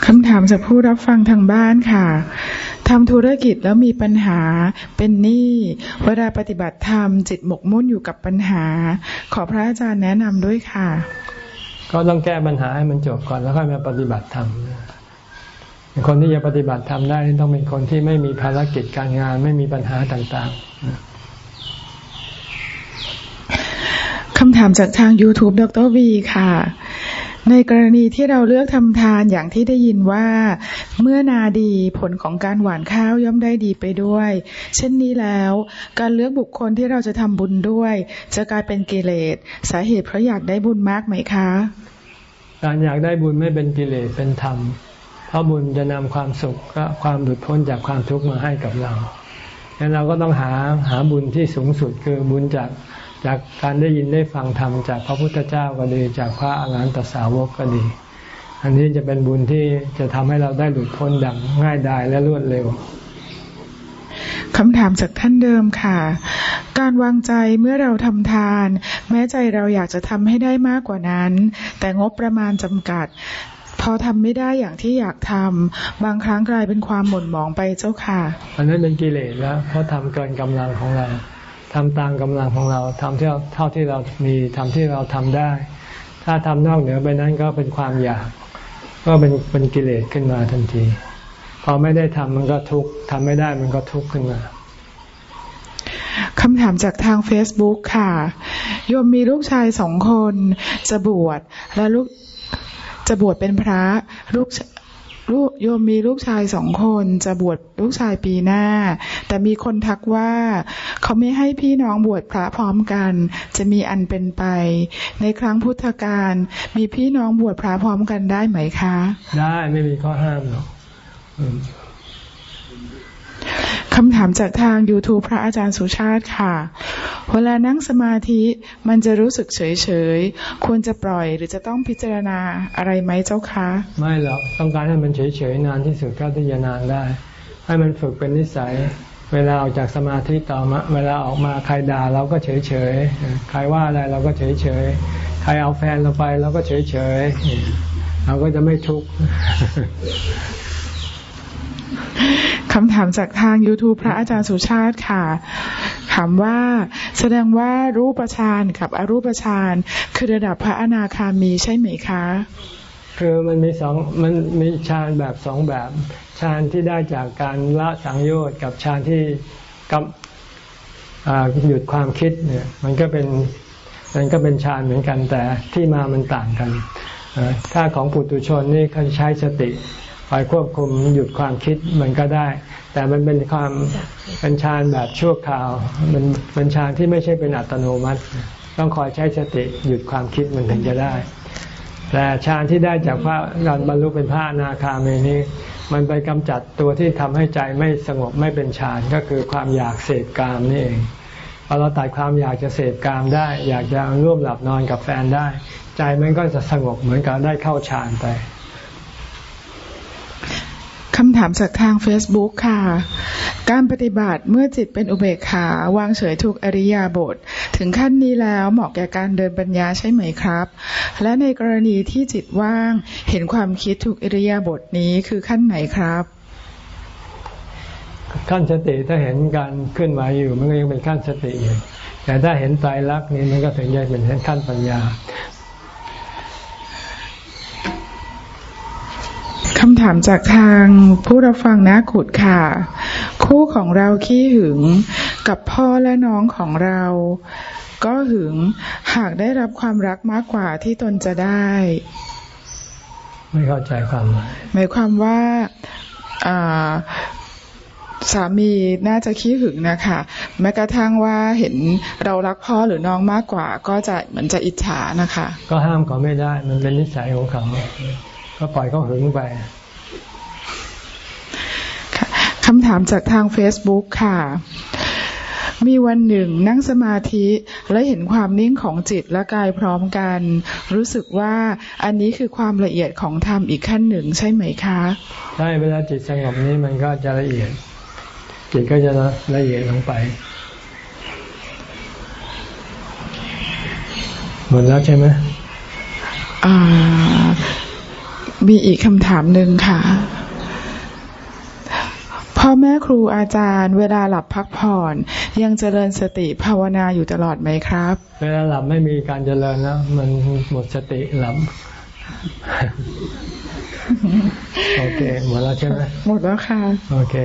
คำถามจากผู้รับฟังทางบ้านค่ะทำธุรกิจแล้วมีปัญหาเป็นหนี้เวลาปฏิบัติธรรมจิตหมกมุ่นอยู่กับปัญหา ขอพระอาจารย์แนะนำด้วยค่ะ
ก็ต้องแก้ปัญหาให้มันจบก่อนแล้วค่อยมาปฏิบัติธรรมคนที่จะปฏิบัติธรรมได้ต้องเป็นคนที่ไม่มีภารกิจการงานไม่มีปัญหาต่าง
ๆคำถามจากทาง YouTube ดรวีค่ะ ในกรณีที่เราเลือกทำทานอย่างที่ได้ยินว่า เมื่อนาดีผลของการหวานข้าวย่อมได้ดีไปด้วย เช่นนี้แล้ว การเลือกบุคคลที่เราจะทำบุญด้วย จะกลายเป็นกิเลส สาเหตุเพราะอยากได้บุญมากไหมคะ
การอยากได้บุญไม่เป็นกิเลสเป็นธรรม เพราะบุญจะนำความสุขและความหลุดพ้นจากความทุกข์มาให้กับเราดังนั้นเราก็ต้องหาหาบุญที่สูงสุดคือบุญจาก จากการได้ยินได้ฟังธรรมจากพระพุทธเจ้าก็ดี จากพระอรหันตสาวกก็ดี อันนี้จะเป็นบุญที่จะทำให้เราได้หลุดพ้นดังง่ายดายและรวดเร็ว
คำถามจากท่านเดิมค่ะ การวางใจเมื่อเราทำทาน แม้ใจเราอยากจะทำให้ได้มากกว่านั้น แต่งบประมาณจำกัด พอทำไม่ได้อย่างที่อยากทำบางครั้งกลายเป็นความหม่นหมองไปเจ้าค่ะ
อันนั้นเป็นกิเลสแล้วเพราะทำเกินกำลังของเรา ทำตามกำลังของเราทำเท่าเท่าที่เรามีทำที่เราทำได้ ถ้าทำนอกเหนือไปนั้นก็เป็นความอยาก ก็เป็นเป็นกิเลสขึ้นมาทันที พอไม่ได้ทำมันก็ทุกข์ทำไม่ได้มันก็ทุกข์ขึ้นมา
คำถามจากทาง Facebook ค่ะ โยมมีลูกชายสองคน จะบวชและลูกจะบวชเป็นพระลูก ลูกโยมมีลูกชายสองคนจะบวชลูกชายปีหน้า แต่มีคนทักว่าเขาไม่ให้พี่น้องบวชพระพร้อมกัน จะมีอันเป็นไป ในครั้งพุทธกาลมีพี่น้องบวชพระพร้อมกันได้ไหมคะ
ได้ไม่มีข้อห้ามหรอก
คำถามจากทาง YouTube พระอาจารย์สุชาติค่ะ เวลานั่งสมาธิมันจะรู้สึกเฉยๆควรจะปล่อยหรือจะต้องพิจารณาอะไรไหมเจ้าคะ
ไม่หรอก ต้องการให้มันเฉยๆนานที่สุดก็ที่จะนานได้ ให้มันฝึกเป็นนิสัย เวลาออกจากสมาธิต่อมา เวลาออกมาใครด่าเราก็เฉยๆใครว่าอะไรเราก็เฉยๆใครเอาแฟนเราไปเราก็เฉยๆเราก็จะไม่ทุกข์
คำถามจากทาง YouTube พระอาจารย์สุชาติค่ะ ถามว่าแสดงว่ารูปฌานกับอรูปฌานคือระดับพระอนาคามีใช่ไหมคะ
คือมันมีสองมันมีฌานแบบสองแบบฌานที่ได้จากการละสังโยชน์กับฌานที่กับหยุดความคิดเนี่ยมันก็เป็นมันก็เป็นฌานเหมือนกันแต่ที่มามันต่างกันถ้าของปุตุชนนี่เขาใช้สติ คอยควบคุมหยุดความคิดมันก็ได้ แต่มันเป็นความเป็นฌานแบบชั่วคราว มันเป็นฌานที่ไม่ใช่เป็นอัตโนมัติ ต้องคอยใช้สติหยุดความคิดมันถึงจะได้ แต่ฌานที่ได้จากพระการบรรลุเป็นพระอนาคามีนี้ มันไปกำจัดตัวที่ทำให้ใจไม่สงบไม่เป็นฌานก็คือความอยากเสพกามนี่เองพอเราตัดความอยากจะเสพกามได้ อยากจะร่วมหลับนอนกับแฟนได้ ใจมันก็จะสงบเหมือนกับได้เข้าฌานไป คำ
ถามจากทาง Facebook ค่ะ การปฏิบัติเมื่อจิตเป็นอุเบกขาวางเฉยทุกอริยาบท ถึงขั้นนี้แล้วเหมาะแก่การเดินปัญญาใช่ไหมครับ และในกรณีที่จิตว่างเห็นความคิดทุกอริยาบทนี้คือขั้นไหนครับ
ขั้นสติถ้าเห็นการเคลื่อนไหวอยู่มันก็ยังเป็นขั้นสติอยู่แต่ถ้าเห็นไตรลักษณ์นี้มันก็ถึงจะเป็นขั้นปัญญาำ
ถามจากทางผู้รับฟังนะขุดค่ะ คู่ของเราขี้หึงกับพ่อและน้องของเรา ก็หึงหากได้รับความรักมากกว่าที่ตนจะได้
ไม่เข้าใจความหมาย
หมายความว่าสามีน่าจะขี้หึงนะคะ แม้กระทั่งว่าเห็นเรารักพ่อหรือน้องมากกว่า ก็จะเหมือนจะอิจฉานะคะ
ก็ห้ามเขาไม่ได้ มันเป็นนิสัยของเขาก็ปล่อยเขาหึงไป
คำถามจากทาง Facebook ค่ะ มีวันหนึ่งนั่งสมาธิและเห็นความนิ่งของจิตและกายพร้อมกัน รู้สึกว่าอันนี้คือความละเอียดของธรรมอีกขั้นหนึ่งใช่ไหมคะ
ใช่เวลาจิตสงบนี้มันก็จะละเอียด จิตก็จะละเอียดลงไปหมดแล้วใช่ไหม
อ่ามีอีกคำถามหนึ่งค่ะ พ่อแม่ครูอาจารย์ เวลาหลับพักผ่อน ยังเจริญสติภาวนาอยู่ตลอดไหมครับ
เวลาหลับไม่มีการเจริญแล้วมันหมดสติหลับโอเคหมดแล้วใช่ไหม
หมดแล้วค่ะ
โอเค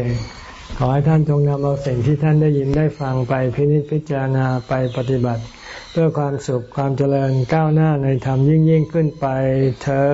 ขอให้ท่านจงนำเอาสิ่งที่ท่านได้ยินได้ฟังไปพินิจพิจารณาไปปฏิบัติ เพื่อความสุขความเจริญก้าวหน้าในธรรมยิ่งยิ่งขึ้นไปเธอ